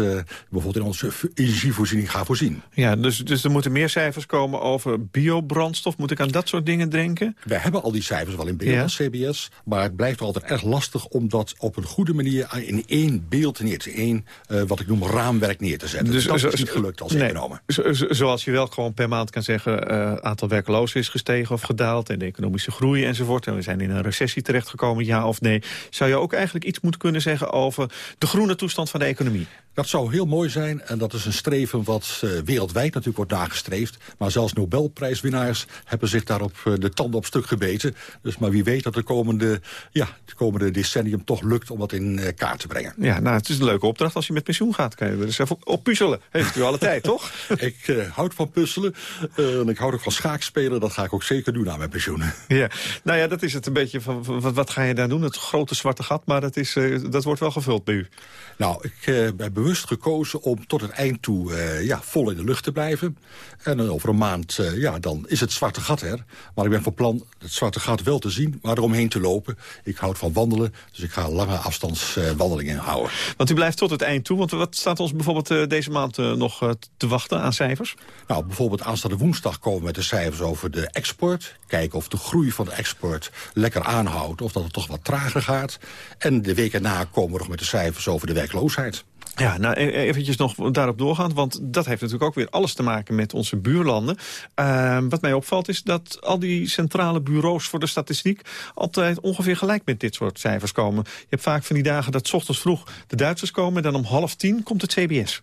bijvoorbeeld in onze energievoorziening gaan voorzien. Ja, dus, dus er moeten meer cijfers komen over biobrandstof. Moet ik aan dat soort dingen denken? We hebben al die cijfers wel in beeld als CBS. Maar het blijft altijd erg lastig om dat op een goede manier in één beeld neer te één, uh, wat ik noem raamwerk neer te zetten. Dus, dat is niet gelukt als nee, economen. zoals je wel gewoon per maand kan zeggen, uh, aantal werklozen is gestegen of gedaald en de economische groei enzovoort. En we zijn in een recessie terechtgekomen, ja of nee. Zou je ook eigenlijk iets moeten kunnen zeggen over de groene toestand van de economie? Dat zou heel mooi zijn en dat is een streven wat uh, wereldwijd natuurlijk wordt nagestreefd. Maar zelfs Nobelprijswinnaars hebben zich daarop de tanden op stuk gebeten. Dus maar wie weet dat de komende, ja, de komende decennium toch lukt om dat in uh, kaart te brengen. Ja, nou het is een leuke opdracht als je met pensioen gaat. Kan je er dus even op puzzelen. Heeft u alle tijd, toch? ik houd van puzzelen en ik houd ook van schaakspelen. Dat ga ik ook zeker doen aan mijn pensioen. Ja, nou ja, dat is het een beetje van, wat, wat ga je daar doen? Het grote zwarte gat, maar dat, is, dat wordt wel gevuld bij u. Nou, ik ben bewust gekozen om tot het eind toe uh, ja, vol in de lucht te blijven. En over een maand, uh, ja, dan is het zwarte gat er. Maar ik ben van plan het zwarte gat wel te zien, maar eromheen te lopen. Ik houd van wandelen, dus ik ga lange afstandswandelingen uh, houden. Want u blijft tot het eind toe, want wat staat ons bijvoorbeeld deze maand nog te wachten aan cijfers? Nou, bijvoorbeeld aanstaande woensdag komen we met de cijfers over de export. Kijken of de groei van de export lekker aanhoudt, of dat het toch wat trager gaat. En de week erna komen we nog met de cijfers over de werkloosheid. Ja, nou e- eventjes nog daarop doorgaan, want dat heeft natuurlijk ook weer alles te maken met onze buurlanden. Uh, wat mij opvalt is dat al die centrale bureaus voor de statistiek altijd ongeveer gelijk met dit soort cijfers komen. Je hebt vaak van die dagen dat s ochtends vroeg de Duitsers komen en dan om half tien komt het CBS.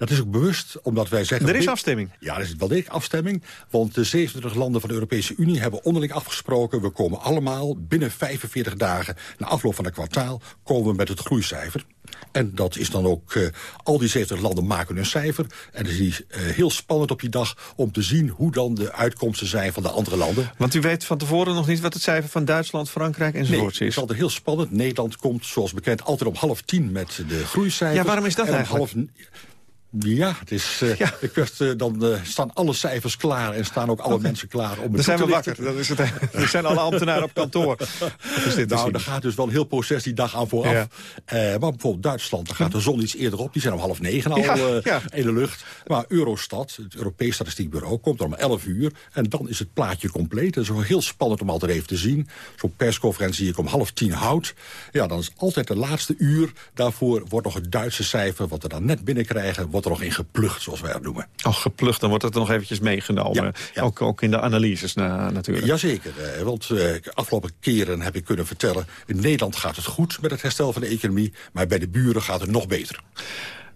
Dat is ook bewust, omdat wij zeggen... Er is afstemming. Ja, er is wel degelijk afstemming. Want de 27 landen van de Europese Unie hebben onderling afgesproken... we komen allemaal binnen 45 dagen na afloop van het kwartaal... komen we met het groeicijfer. En dat is dan ook, uh, al die 70 landen maken hun cijfer. En het is uh, heel spannend op die dag om te zien hoe dan de uitkomsten zijn van de andere landen. Want u weet van tevoren nog niet wat het cijfer van Duitsland, Frankrijk enzovoort nee, is. het is altijd heel spannend. Nederland komt zoals bekend altijd om half tien met de groeicijfers. Ja, waarom is dat eigenlijk? Half, ja, het is, uh, ja. Ik dan uh, staan alle cijfers klaar en staan ook alle okay. mensen klaar om het Dan zijn we wakker. Dat is het, we zijn alle ambtenaren op kantoor. Is dit nou, daar gaat dus wel een heel proces die dag aan vooraf. Ja. Maar bijvoorbeeld Duitsland, daar gaat de zon iets eerder op. Die zijn om half negen al ja. in de lucht. Maar Eurostat, het Europees Statistiekbureau, komt er om elf uur. En dan is het plaatje compleet. Dat is wel heel spannend om altijd even te zien. Zo'n persconferentie die ik om half tien houd. Ja, dan is altijd de laatste uur. Daarvoor wordt nog het Duitse cijfer, wat we dan net binnenkrijgen wordt er nog in geplucht, zoals wij dat noemen. Oh, geplucht, dan wordt het nog eventjes meegenomen. Ja, ja. Ook, ook in de analyses na, natuurlijk. Jazeker, eh, want eh, afgelopen keren heb ik kunnen vertellen... in Nederland gaat het goed met het herstel van de economie... maar bij de buren gaat het nog beter.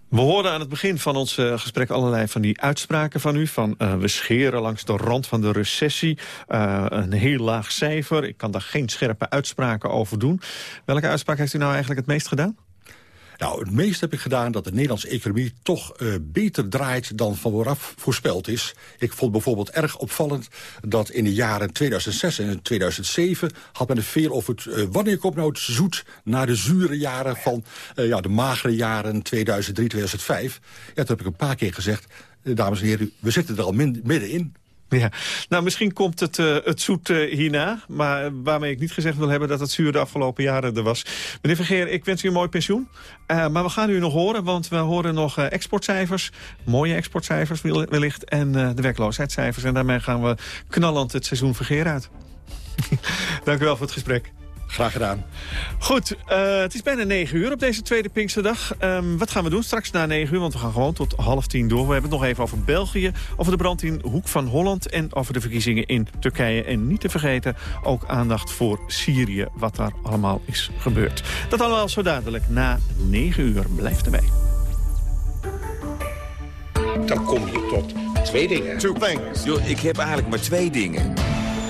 We hoorden aan het begin van ons uh, gesprek allerlei van die uitspraken van u. Van uh, we scheren langs de rand van de recessie. Uh, een heel laag cijfer. Ik kan daar geen scherpe uitspraken over doen. Welke uitspraak heeft u nou eigenlijk het meest gedaan? Nou, het meest heb ik gedaan dat de Nederlandse economie toch uh, beter draait dan van vooraf voorspeld is. Ik vond bijvoorbeeld erg opvallend dat in de jaren 2006 en 2007 had men het veel over het, uh, wanneer komt nou het zoet naar de zure jaren van uh, ja, de magere jaren 2003, 2005. Ja, dat heb ik een paar keer gezegd. Dames en heren, we zitten er al middenin. Nou misschien komt het, uh, het zoet uh, hierna. Maar waarmee ik niet gezegd wil hebben dat het zuur de afgelopen jaren er was. Meneer Vergeer, ik wens u een mooi pensioen. Uh, maar we gaan u nog horen, want we horen nog exportcijfers. Mooie exportcijfers wellicht. En de werkloosheidscijfers. En daarmee gaan we knallend het seizoen Vergeer uit. Dank u wel voor het gesprek. Graag gedaan. Goed, uh, het is bijna 9 uur op deze tweede Pinksterdag. Um, wat gaan we doen straks na 9 uur? Want we gaan gewoon tot half tien door. We hebben het nog even over België, over de brand in Hoek van Holland... en over de verkiezingen in Turkije. En niet te vergeten, ook aandacht voor Syrië, wat daar allemaal is gebeurd. Dat allemaal zo dadelijk na 9 uur. Blijf erbij. Dan kom je tot twee dingen. Two things. Yo, ik heb eigenlijk maar twee dingen.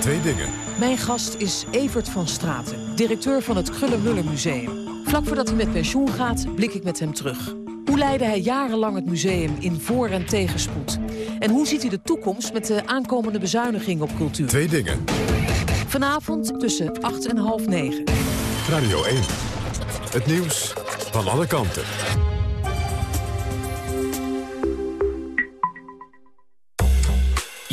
Twee dingen. Mijn gast is Evert van Straten, directeur van het Gulle-Muller Museum. Vlak voordat hij met pensioen gaat, blik ik met hem terug. Hoe leidde hij jarenlang het museum in voor- en tegenspoed? En hoe ziet hij de toekomst met de aankomende bezuiniging op cultuur? Twee dingen. Vanavond tussen 8 en half 9. Radio 1. Het nieuws van alle kanten.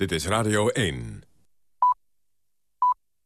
Dit is Radio 1.